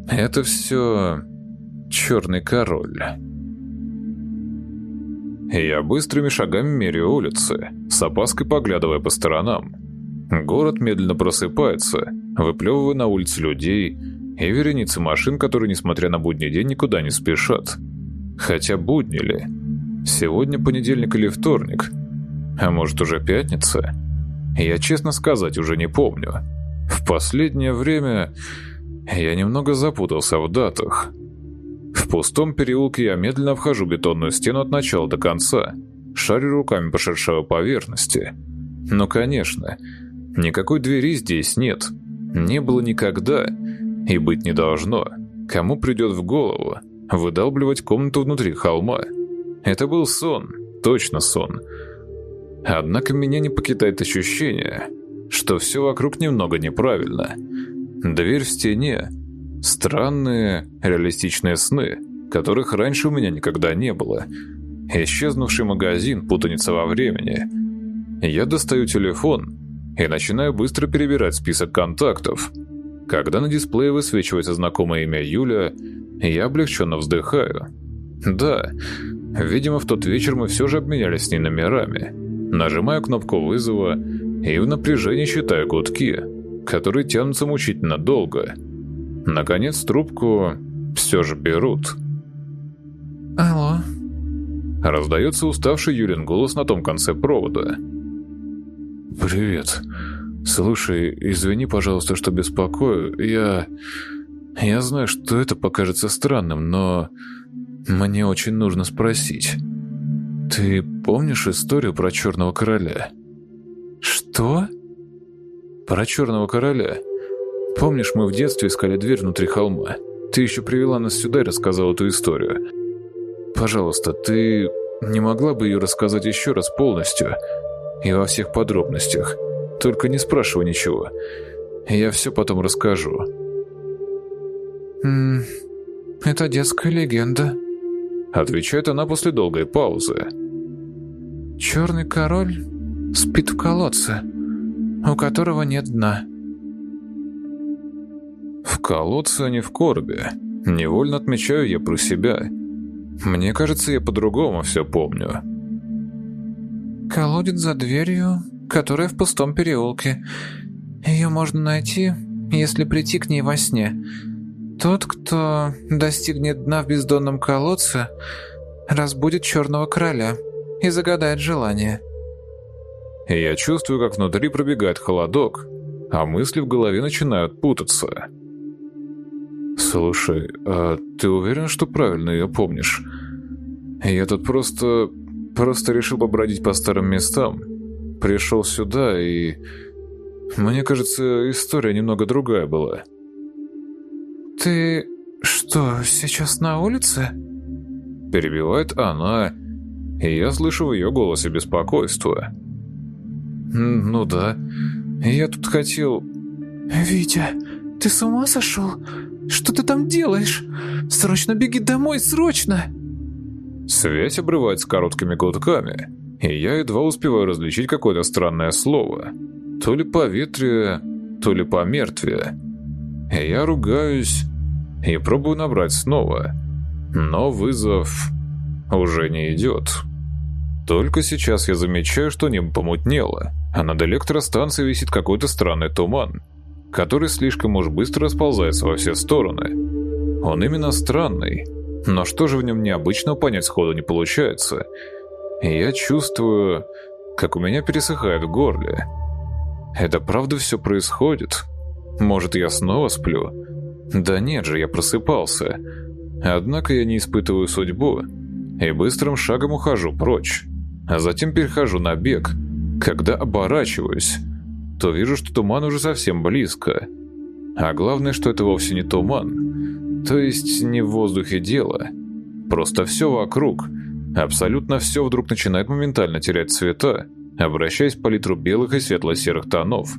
это все черный король. Я быстрыми шагами меряю улицы, с опаской поглядывая по сторонам. Город медленно просыпается, выплевывая на улице людей и вереницы машин, которые, несмотря на будний день, никуда не спешат. Хотя будни ли? Сегодня понедельник или вторник? А может, уже пятница? Я, честно сказать, уже не помню. В последнее время я немного запутался в датах. В пустом переулке я медленно вхожу в бетонную стену от начала до конца, шарю руками по шершавой поверхности. Но, конечно, никакой двери здесь нет. Не было никогда и быть не должно. Кому придет в голову выдалбливать комнату внутри холма? Это был сон, точно сон. Однако меня не покидает ощущение, что все вокруг немного неправильно. Дверь в стене, Странные, реалистичные сны, которых раньше у меня никогда не было. Исчезнувший магазин, путаница во времени. Я достаю телефон и начинаю быстро перебирать список контактов. Когда на дисплее высвечивается знакомое имя Юля, я облегченно вздыхаю. Да, видимо, в тот вечер мы все же обменялись с ней номерами. Нажимаю кнопку вызова и в напряжении считаю гудки, которые тянутся мучительно долго – Наконец трубку все же берут. «Алло?» Раздается уставший Юрин голос на том конце провода. «Привет. Слушай, извини, пожалуйста, что беспокою. Я... Я знаю, что это покажется странным, но... Мне очень нужно спросить. Ты помнишь историю про Черного Короля? Что? Про Черного Короля. Помнишь, мы в детстве искали дверь внутри холма? Ты еще привела нас сюда и рассказала эту историю. Пожалуйста, ты не могла бы ее рассказать еще раз полностью и во всех подробностях? Только не спрашивай ничего. Я все потом расскажу. М это детская легенда. Отвечает она после долгой паузы. Черный король спит в колодце, у которого нет дна. В колодце, а не в коробе. Невольно отмечаю я про себя. Мне кажется, я по-другому все помню. Колодец за дверью, которая в пустом переулке. Ее можно найти, если прийти к ней во сне. Тот, кто достигнет дна в бездонном колодце, разбудит черного короля и загадает желание. Я чувствую, как внутри пробегает холодок, а мысли в голове начинают путаться. «Слушай, а ты уверен, что правильно ее помнишь? Я тут просто... просто решил побродить по старым местам. Пришел сюда и... Мне кажется, история немного другая была». «Ты что, сейчас на улице?» Перебивает она, и я слышу в ее голосе беспокойство. «Ну да, я тут хотел...» «Витя, ты с ума сошел? Что ты там делаешь? Срочно беги домой, срочно!» Связь обрывается короткими гудками, и я едва успеваю различить какое-то странное слово. То ли поветрие, то ли помертвие. Я ругаюсь и пробую набрать снова, но вызов уже не идет. Только сейчас я замечаю, что небо помутнело, а над электростанцией висит какой-то странный туман, который слишком уж быстро расползается во все стороны. Он именно странный, но что же в нем необычного понять сходу не получается. Я чувствую, как у меня пересыхает в горле. Это правда все происходит? Может, я снова сплю? Да нет же, я просыпался. Однако я не испытываю судьбу и быстрым шагом ухожу прочь. А затем перехожу на бег. Когда оборачиваюсь, то вижу, что туман уже совсем близко. А главное, что это вовсе не туман. То есть не в воздухе дело. Просто все вокруг, абсолютно все вдруг начинает моментально терять цвета, обращаясь в палитру белых и светло-серых тонов.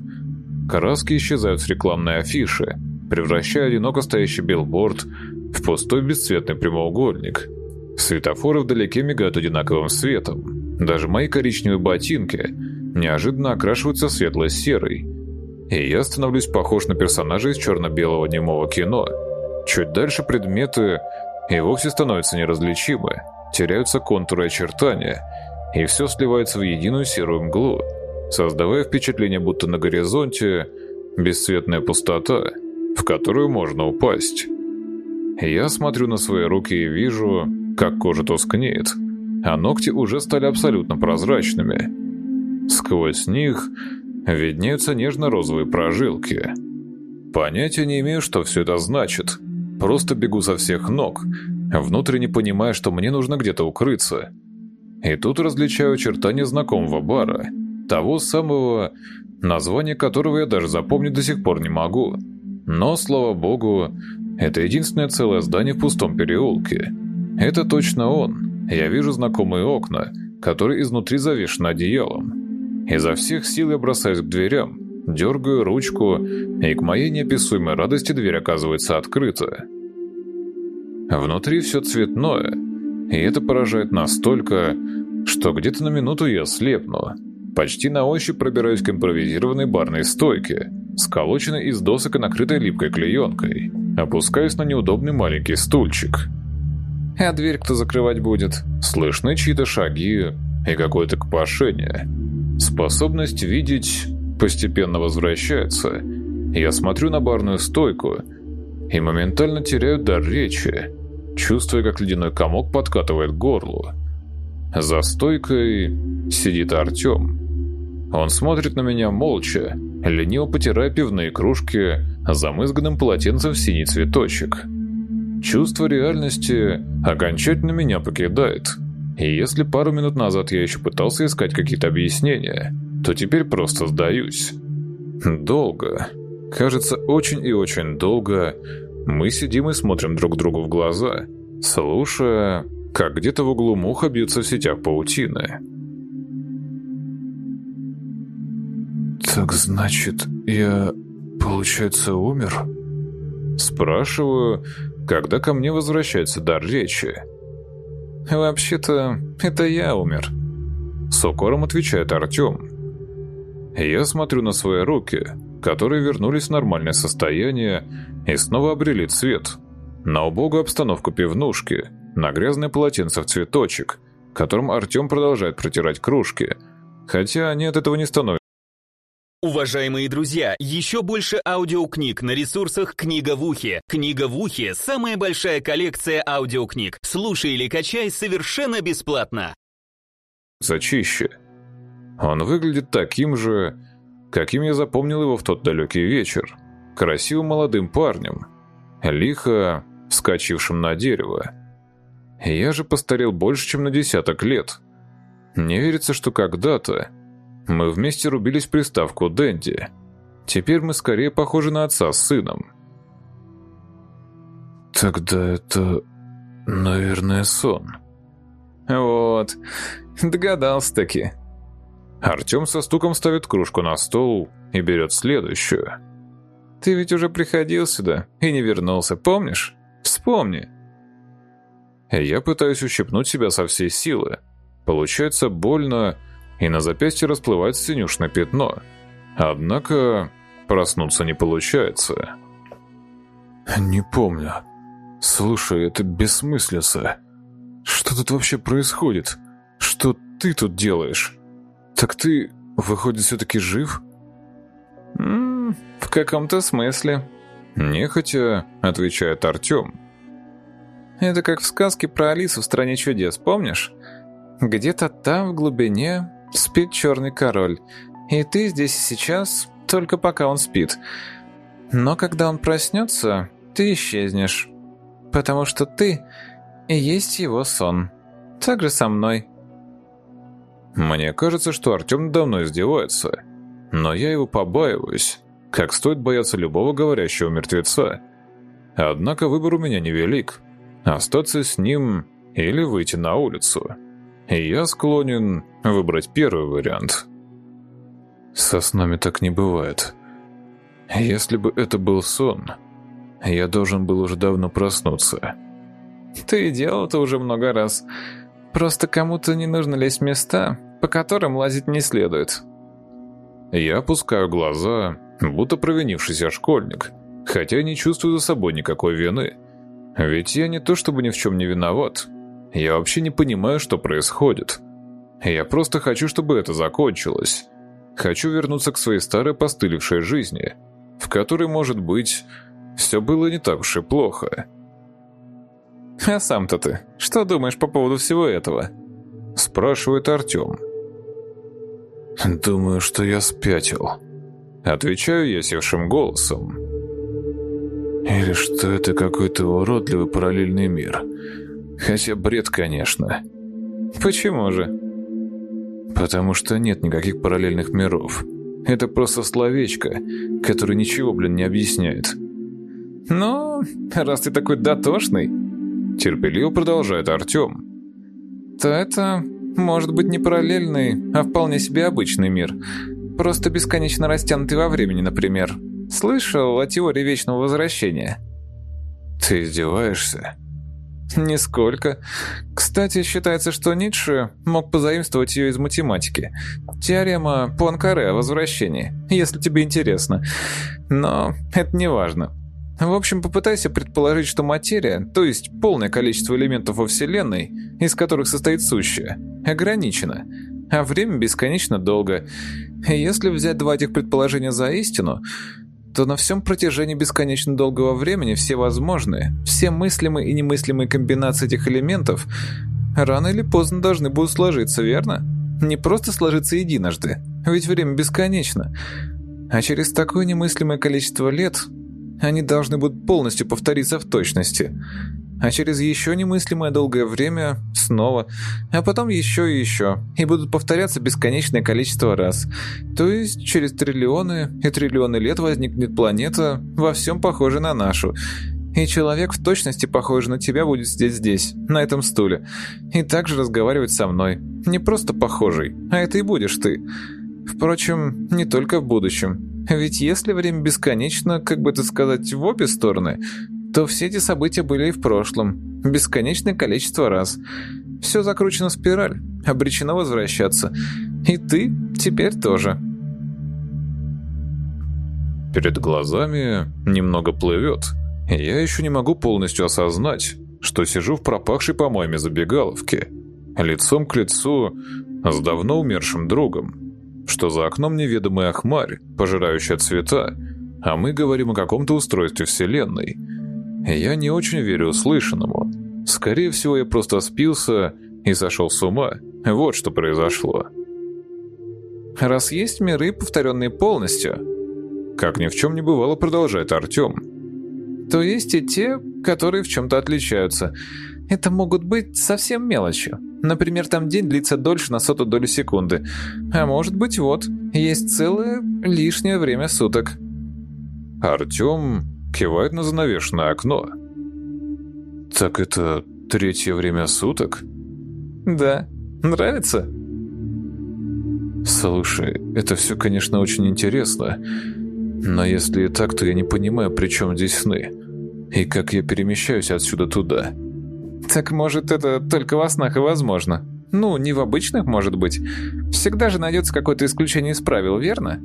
Краски исчезают с рекламной афиши, превращая одиноко стоящий билборд в пустой бесцветный прямоугольник. Светофоры вдалеке мигают одинаковым светом. Даже мои коричневые ботинки неожиданно окрашиваются светло-серой. И я становлюсь похож на персонажа из черно-белого немого кино. Чуть дальше предметы и вовсе становятся неразличимы, теряются контуры очертания, и все сливается в единую серую мглу, создавая впечатление, будто на горизонте бесцветная пустота – в которую можно упасть. Я смотрю на свои руки и вижу, как кожа тускнеет, а ногти уже стали абсолютно прозрачными. Сквозь них виднеются нежно-розовые прожилки. Понятия не имею, что все это значит. Просто бегу со всех ног, внутренне понимая, что мне нужно где-то укрыться. И тут различаю очертания знакомого бара, того самого, название которого я даже запомнить до сих пор не могу – но, слава богу, это единственное целое здание в пустом переулке. Это точно он. Я вижу знакомые окна, которые изнутри завешены одеялом. Изо всех сил я бросаюсь к дверям, дергаю ручку, и к моей неописуемой радости дверь оказывается открыта. Внутри все цветное, и это поражает настолько, что где-то на минуту я слепну. Почти на ощупь пробираюсь к импровизированной барной стойке – сколоченный из досок и накрытой липкой клеенкой. Опускаюсь на неудобный маленький стульчик. А дверь кто закрывать будет? Слышны чьи-то шаги и какое-то копошение. Способность видеть постепенно возвращается. Я смотрю на барную стойку и моментально теряю дар речи, чувствуя, как ледяной комок подкатывает к горлу. За стойкой сидит Артем. Он смотрит на меня молча, лениво потирая пивные кружки замызганным полотенцем в синий цветочек. Чувство реальности окончательно меня покидает. И если пару минут назад я еще пытался искать какие-то объяснения, то теперь просто сдаюсь. Долго, кажется, очень и очень долго мы сидим и смотрим друг другу в глаза, слушая, как где-то в углу муха бьются в сетях паутины. «Так значит, я, получается, умер?» Спрашиваю, когда ко мне возвращается дар речи. «Вообще-то, это я умер», — с укором отвечает Артем. Я смотрю на свои руки, которые вернулись в нормальное состояние и снова обрели цвет. На убогую обстановку пивнушки, на грязное полотенце в цветочек, которым Артем продолжает протирать кружки, хотя они от этого не становятся. Уважаемые друзья, еще больше аудиокниг на ресурсах «Книга в ухе». «Книга в ухе» — самая большая коллекция аудиокниг. Слушай или качай совершенно бесплатно. Зачище. Он выглядит таким же, каким я запомнил его в тот далекий вечер. Красивым молодым парнем, лихо вскочившим на дерево. Я же постарел больше, чем на десяток лет. Не верится, что когда-то мы вместе рубились в приставку Дэнди. Теперь мы скорее похожи на отца с сыном. Тогда это, наверное, сон. Вот, догадался-таки. Артем со стуком ставит кружку на стол и берет следующую. Ты ведь уже приходил сюда и не вернулся, помнишь? Вспомни. Я пытаюсь ущипнуть себя со всей силы. Получается больно, и на запястье расплывается синюшное пятно. Однако проснуться не получается. «Не помню. Слушай, это бессмыслица. Что тут вообще происходит? Что ты тут делаешь? Так ты, выходит, все-таки жив?» «М -м, «В каком-то смысле». Нехотя, отвечает Артем. «Это как в сказке про Алису в «Стране чудес», помнишь? Где-то там, в глубине, спит черный король, и ты здесь и сейчас, только пока он спит. Но когда он проснется, ты исчезнешь, потому что ты и есть его сон. Так же со мной. Мне кажется, что Артем давно издевается, но я его побаиваюсь, как стоит бояться любого говорящего мертвеца. Однако выбор у меня невелик – остаться с ним или выйти на улицу я склонен выбрать первый вариант. Со снами так не бывает. Если бы это был сон, я должен был уже давно проснуться. Ты делал это уже много раз. Просто кому-то не нужно лезть места, по которым лазить не следует. Я опускаю глаза, будто провинившийся школьник, хотя не чувствую за собой никакой вины. Ведь я не то чтобы ни в чем не виноват, я вообще не понимаю, что происходит. Я просто хочу, чтобы это закончилось. Хочу вернуться к своей старой постылившей жизни, в которой, может быть, все было не так уж и плохо. «А сам-то ты что думаешь по поводу всего этого?» Спрашивает Артем. «Думаю, что я спятил». Отвечаю я севшим голосом. «Или что это какой-то уродливый параллельный мир» Хотя бред, конечно. Почему же? Потому что нет никаких параллельных миров. Это просто словечко, которое ничего, блин, не объясняет. Ну, раз ты такой дотошный, терпеливо продолжает Артем, то это может быть не параллельный, а вполне себе обычный мир. Просто бесконечно растянутый во времени, например. Слышал о теории вечного возвращения? Ты издеваешься? Нисколько. Кстати, считается, что Ницше мог позаимствовать ее из математики. Теорема Пуанкаре о возвращении, если тебе интересно. Но это не важно. В общем, попытайся предположить, что материя, то есть полное количество элементов во Вселенной, из которых состоит сущее, ограничено, а время бесконечно долго. Если взять два этих предположения за истину, то на всем протяжении бесконечно долгого времени все возможные, все мыслимые и немыслимые комбинации этих элементов рано или поздно должны будут сложиться, верно? Не просто сложиться единожды, ведь время бесконечно. А через такое немыслимое количество лет они должны будут полностью повториться в точности. А через еще немыслимое долгое время снова, а потом еще и еще, и будут повторяться бесконечное количество раз. То есть через триллионы и триллионы лет возникнет планета, во всем похожая на нашу. И человек в точности похожий на тебя будет сидеть здесь, на этом стуле, и также разговаривать со мной. Не просто похожий, а это и будешь ты. Впрочем, не только в будущем. Ведь если время бесконечно, как бы это сказать, в обе стороны, то все эти события были и в прошлом. Бесконечное количество раз. Все закручено в спираль, обречено возвращаться. И ты теперь тоже. Перед глазами немного плывет. Я еще не могу полностью осознать, что сижу в пропахшей помойме забегаловке, лицом к лицу с давно умершим другом, что за окном неведомая хмарь, пожирающая цвета, а мы говорим о каком-то устройстве Вселенной. Я не очень верю услышанному. Скорее всего, я просто спился и сошел с ума. Вот что произошло. Раз есть миры, повторенные полностью, как ни в чем не бывало, продолжает Артем, то есть и те, которые в чем-то отличаются. Это могут быть совсем мелочью. Например, там день длится дольше на сотую долю секунды. А может быть, вот, есть целое лишнее время суток. Артем кивает на занавешенное окно. «Так это третье время суток?» «Да. Нравится?» «Слушай, это все, конечно, очень интересно, но если и так, то я не понимаю, при чем здесь сны, и как я перемещаюсь отсюда туда». Так может, это только во снах и возможно? Ну, не в обычных, может быть. Всегда же найдется какое-то исключение из правил, верно?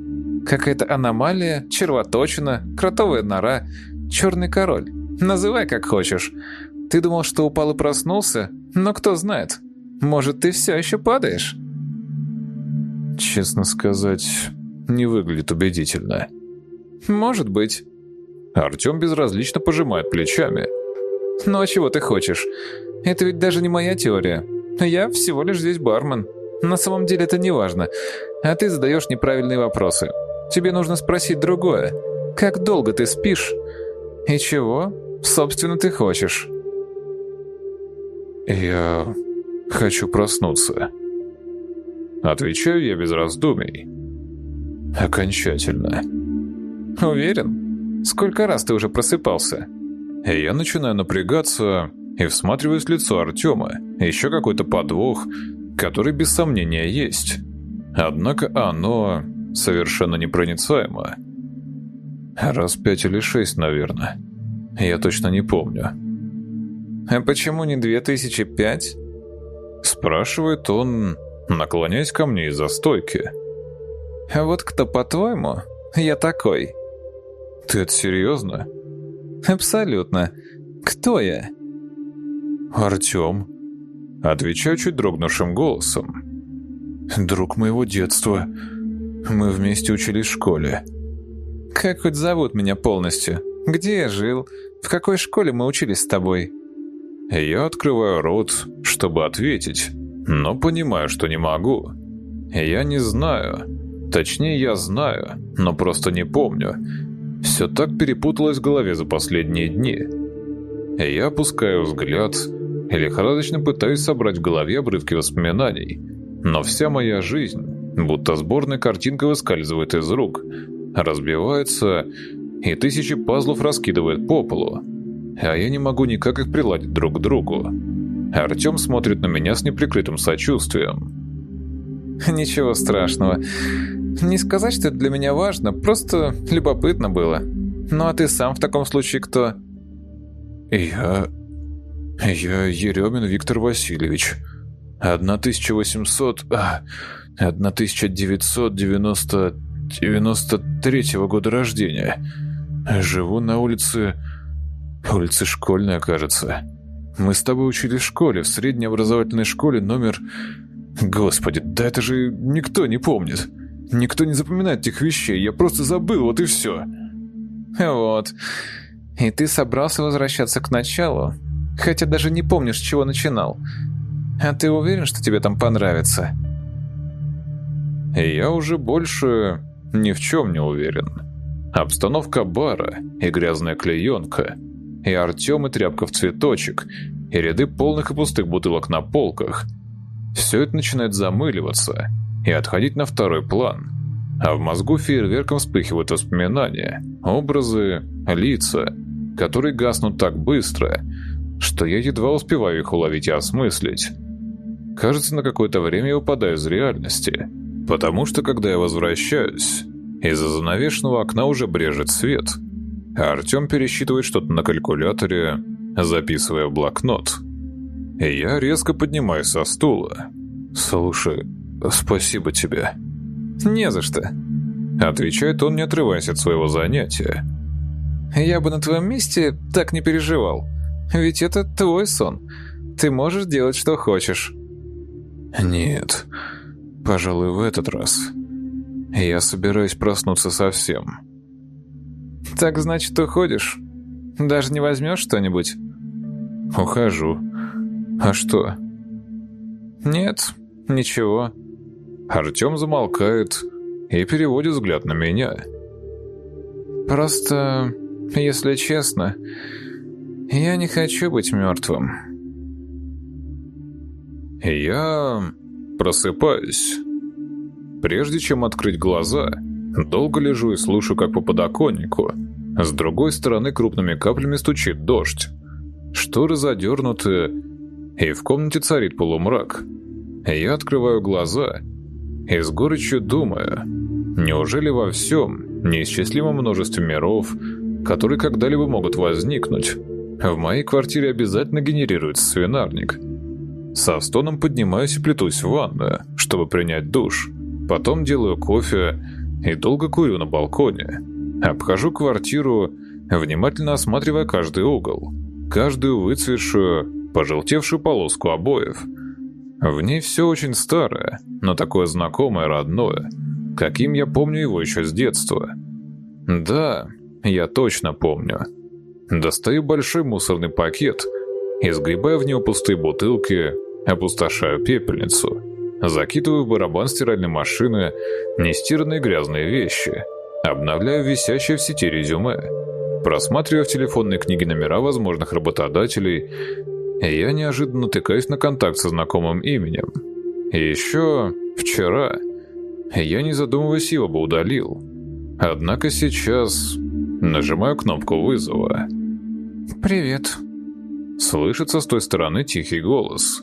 Какая-то аномалия, червоточина, кротовая нора, черный король. Называй как хочешь. Ты думал, что упал и проснулся? Но кто знает. Может, ты все еще падаешь? Честно сказать, не выглядит убедительно. Может быть. Артем безразлично пожимает плечами. «Ну а чего ты хочешь? Это ведь даже не моя теория. Я всего лишь здесь бармен. На самом деле это не важно. А ты задаешь неправильные вопросы. Тебе нужно спросить другое. Как долго ты спишь? И чего, собственно, ты хочешь?» «Я хочу проснуться». Отвечаю я без раздумий. Окончательно. «Уверен? Сколько раз ты уже просыпался?» Я начинаю напрягаться и всматриваюсь в лицо Артема. Еще какой-то подвох, который без сомнения есть. Однако оно совершенно непроницаемо. Раз пять или шесть, наверное. Я точно не помню. «А почему не две тысячи пять?» Спрашивает он, наклоняясь ко мне из-за стойки. «А вот кто, по-твоему, я такой?» «Ты это серьезно?» «Абсолютно. Кто я?» «Артем». Отвечаю чуть дрогнувшим голосом. «Друг моего детства. Мы вместе учились в школе». «Как хоть зовут меня полностью? Где я жил? В какой школе мы учились с тобой?» Я открываю рот, чтобы ответить, но понимаю, что не могу. Я не знаю. Точнее, я знаю, но просто не помню. Все так перепуталось в голове за последние дни. Я опускаю взгляд и лихорадочно пытаюсь собрать в голове обрывки воспоминаний. Но вся моя жизнь, будто сборная картинка выскальзывает из рук, разбивается и тысячи пазлов раскидывает по полу. А я не могу никак их приладить друг к другу. Артем смотрит на меня с неприкрытым сочувствием. «Ничего страшного. Не сказать, что это для меня важно, просто любопытно было. Ну а ты сам в таком случае кто?» «Я... я Еремин Виктор Васильевич. 1800... А, 1993 года рождения. Живу на улице... улице Школьная, кажется. Мы с тобой учились в школе, в средней образовательной школе номер... Господи, да это же никто не помнит. Никто не запоминает этих вещей, я просто забыл, вот и все. Вот. И ты собрался возвращаться к началу, хотя даже не помнишь, с чего начинал. А ты уверен, что тебе там понравится? Я уже больше ни в чем не уверен. Обстановка бара и грязная клеенка, и Артем и тряпка в цветочек, и ряды полных и пустых бутылок на полках. Все это начинает замыливаться и отходить на второй план. А в мозгу фейерверком вспыхивают воспоминания, образы, лица, которые гаснут так быстро, что я едва успеваю их уловить и осмыслить. Кажется, на какое-то время я упадаю из реальности, потому что, когда я возвращаюсь, из-за занавешенного окна уже брежет свет, а Артем пересчитывает что-то на калькуляторе, записывая в блокнот. И я резко поднимаюсь со стула. «Слушай, спасибо тебе». «Не за что», — отвечает он, не отрываясь от своего занятия. «Я бы на твоем месте так не переживал. Ведь это твой сон. Ты можешь делать, что хочешь». «Нет, пожалуй, в этот раз я собираюсь проснуться совсем». «Так значит, уходишь? Даже не возьмешь что-нибудь?» «Ухожу. А что?» «Нет, ничего». Артем замолкает и переводит взгляд на меня. «Просто, если честно, я не хочу быть мертвым». Я просыпаюсь. Прежде чем открыть глаза, долго лежу и слушаю, как по подоконнику. С другой стороны крупными каплями стучит дождь. Шторы задернуты, и в комнате царит полумрак. Я открываю глаза и с горечью думаю, неужели во всем, неисчислимом множестве миров, которые когда-либо могут возникнуть, в моей квартире обязательно генерируется свинарник. Со стоном поднимаюсь и плетусь в ванную, чтобы принять душ. Потом делаю кофе и долго курю на балконе. Обхожу квартиру, внимательно осматривая каждый угол, каждую выцветшую, пожелтевшую полоску обоев. В ней все очень старое, но такое знакомое, родное, каким я помню его еще с детства. Да, я точно помню. Достаю большой мусорный пакет и, сгребая в него пустые бутылки, опустошаю пепельницу. Закидываю в барабан стиральной машины нестиранные грязные вещи. Обновляю висящее в сети резюме. Просматривая в телефонной книге номера возможных работодателей, я неожиданно натыкаюсь на контакт со знакомым именем. И еще вчера я, не задумываясь, его бы удалил. Однако сейчас нажимаю кнопку вызова. «Привет». Слышится с той стороны тихий голос.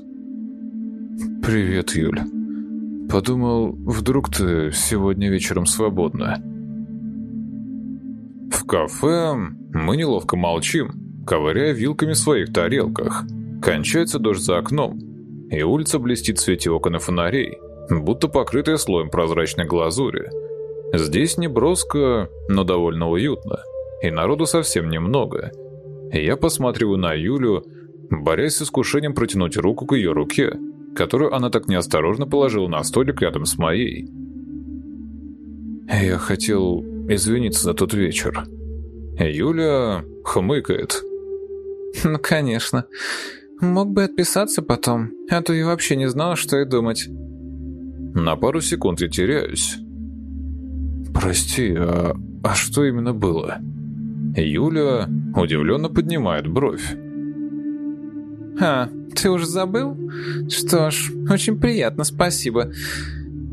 «Привет, Юль. Подумал, вдруг ты сегодня вечером свободна?» В кафе мы неловко молчим, ковыряя вилками в своих тарелках. Кончается дождь за окном, и улица блестит в свете окон и фонарей, будто покрытая слоем прозрачной глазури. Здесь не броско, но довольно уютно, и народу совсем немного – я посматриваю на Юлю, борясь с искушением протянуть руку к ее руке, которую она так неосторожно положила на столик рядом с моей. «Я хотел извиниться за тот вечер». Юля хмыкает. «Ну, конечно. Мог бы отписаться потом, а то я вообще не знала, что и думать». На пару секунд я теряюсь. «Прости, а, а что именно было?» Юля удивленно поднимает бровь. «А, ты уже забыл? Что ж, очень приятно, спасибо.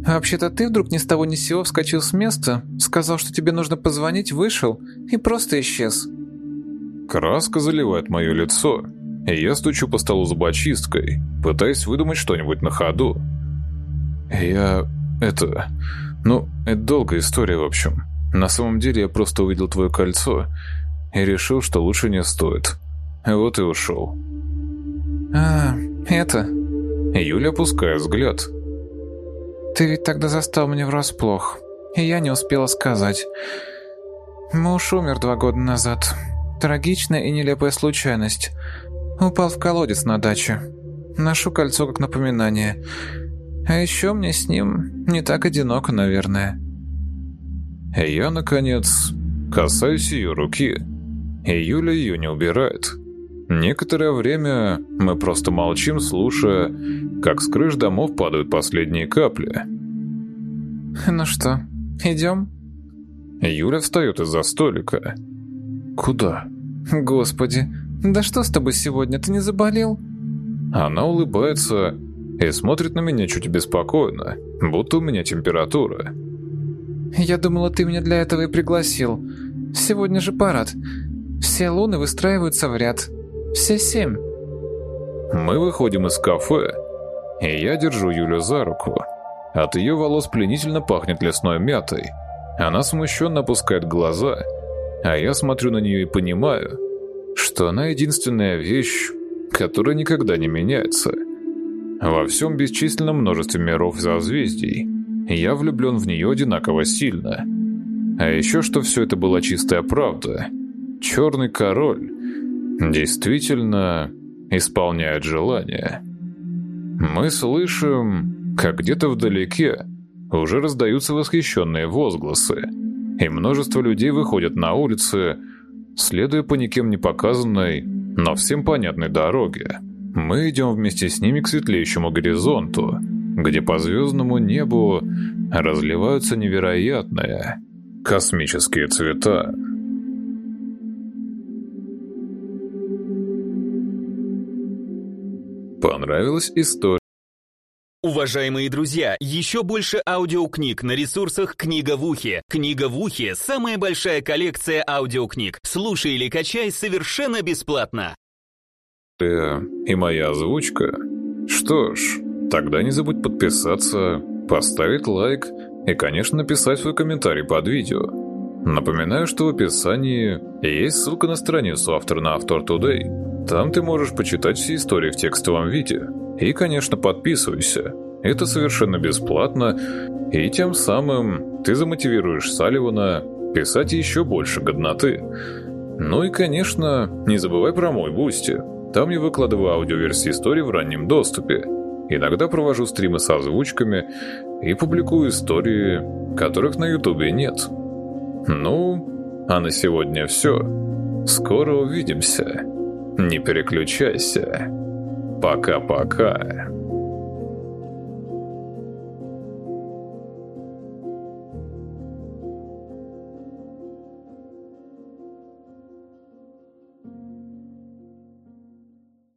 Вообще-то ты вдруг ни с того ни с сего вскочил с места, сказал, что тебе нужно позвонить, вышел и просто исчез». Краска заливает мое лицо, и я стучу по столу зубочисткой, пытаясь выдумать что-нибудь на ходу. «Я... это... ну, это долгая история, в общем. На самом деле я просто увидел твое кольцо и решил, что лучше не стоит. Вот и ушел. «А, это...» Юля опускает взгляд. «Ты ведь тогда застал меня врасплох, и я не успела сказать. Муж умер два года назад. Трагичная и нелепая случайность. Упал в колодец на даче. Ношу кольцо как напоминание. А еще мне с ним не так одиноко, наверное». Я, наконец, касаюсь ее руки, и Юля ее не убирает. Некоторое время мы просто молчим, слушая, как с крыш домов падают последние капли. Ну что, идем? Юля встает из-за столика. Куда? Господи, да что с тобой сегодня, ты не заболел? Она улыбается и смотрит на меня чуть беспокойно, будто у меня температура. Я думала, ты меня для этого и пригласил. Сегодня же парад. Все луны выстраиваются в ряд. Все семь. Мы выходим из кафе, и я держу Юлю за руку. От ее волос пленительно пахнет лесной мятой. Она смущенно опускает глаза, а я смотрю на нее и понимаю, что она единственная вещь, которая никогда не меняется. Во всем бесчисленном множестве миров созвездий я влюблен в нее одинаково сильно. А еще что все это была чистая правда. Черный король действительно исполняет желания. Мы слышим, как где-то вдалеке уже раздаются восхищенные возгласы, и множество людей выходят на улицы, следуя по никем не показанной, но всем понятной дороге. Мы идем вместе с ними к светлеющему горизонту, где по звездному небу разливаются невероятные космические цвета. Понравилась история? Уважаемые друзья, еще больше аудиокниг на ресурсах «Книга в ухе». «Книга в ухе» — самая большая коллекция аудиокниг. Слушай или качай совершенно бесплатно. И моя озвучка? Что ж, тогда не забудь подписаться, поставить лайк и, конечно, написать свой комментарий под видео. Напоминаю, что в описании есть ссылка на страницу автора на Автор Today. Там ты можешь почитать все истории в текстовом виде. И, конечно, подписывайся. Это совершенно бесплатно, и тем самым ты замотивируешь Салливана писать еще больше годноты. Ну и, конечно, не забывай про мой Boosty. Там я выкладываю аудиоверсии истории в раннем доступе. Иногда провожу стримы с озвучками и публикую истории, которых на ютубе нет. Ну, а на сегодня все. Скоро увидимся. Не переключайся. Пока-пока.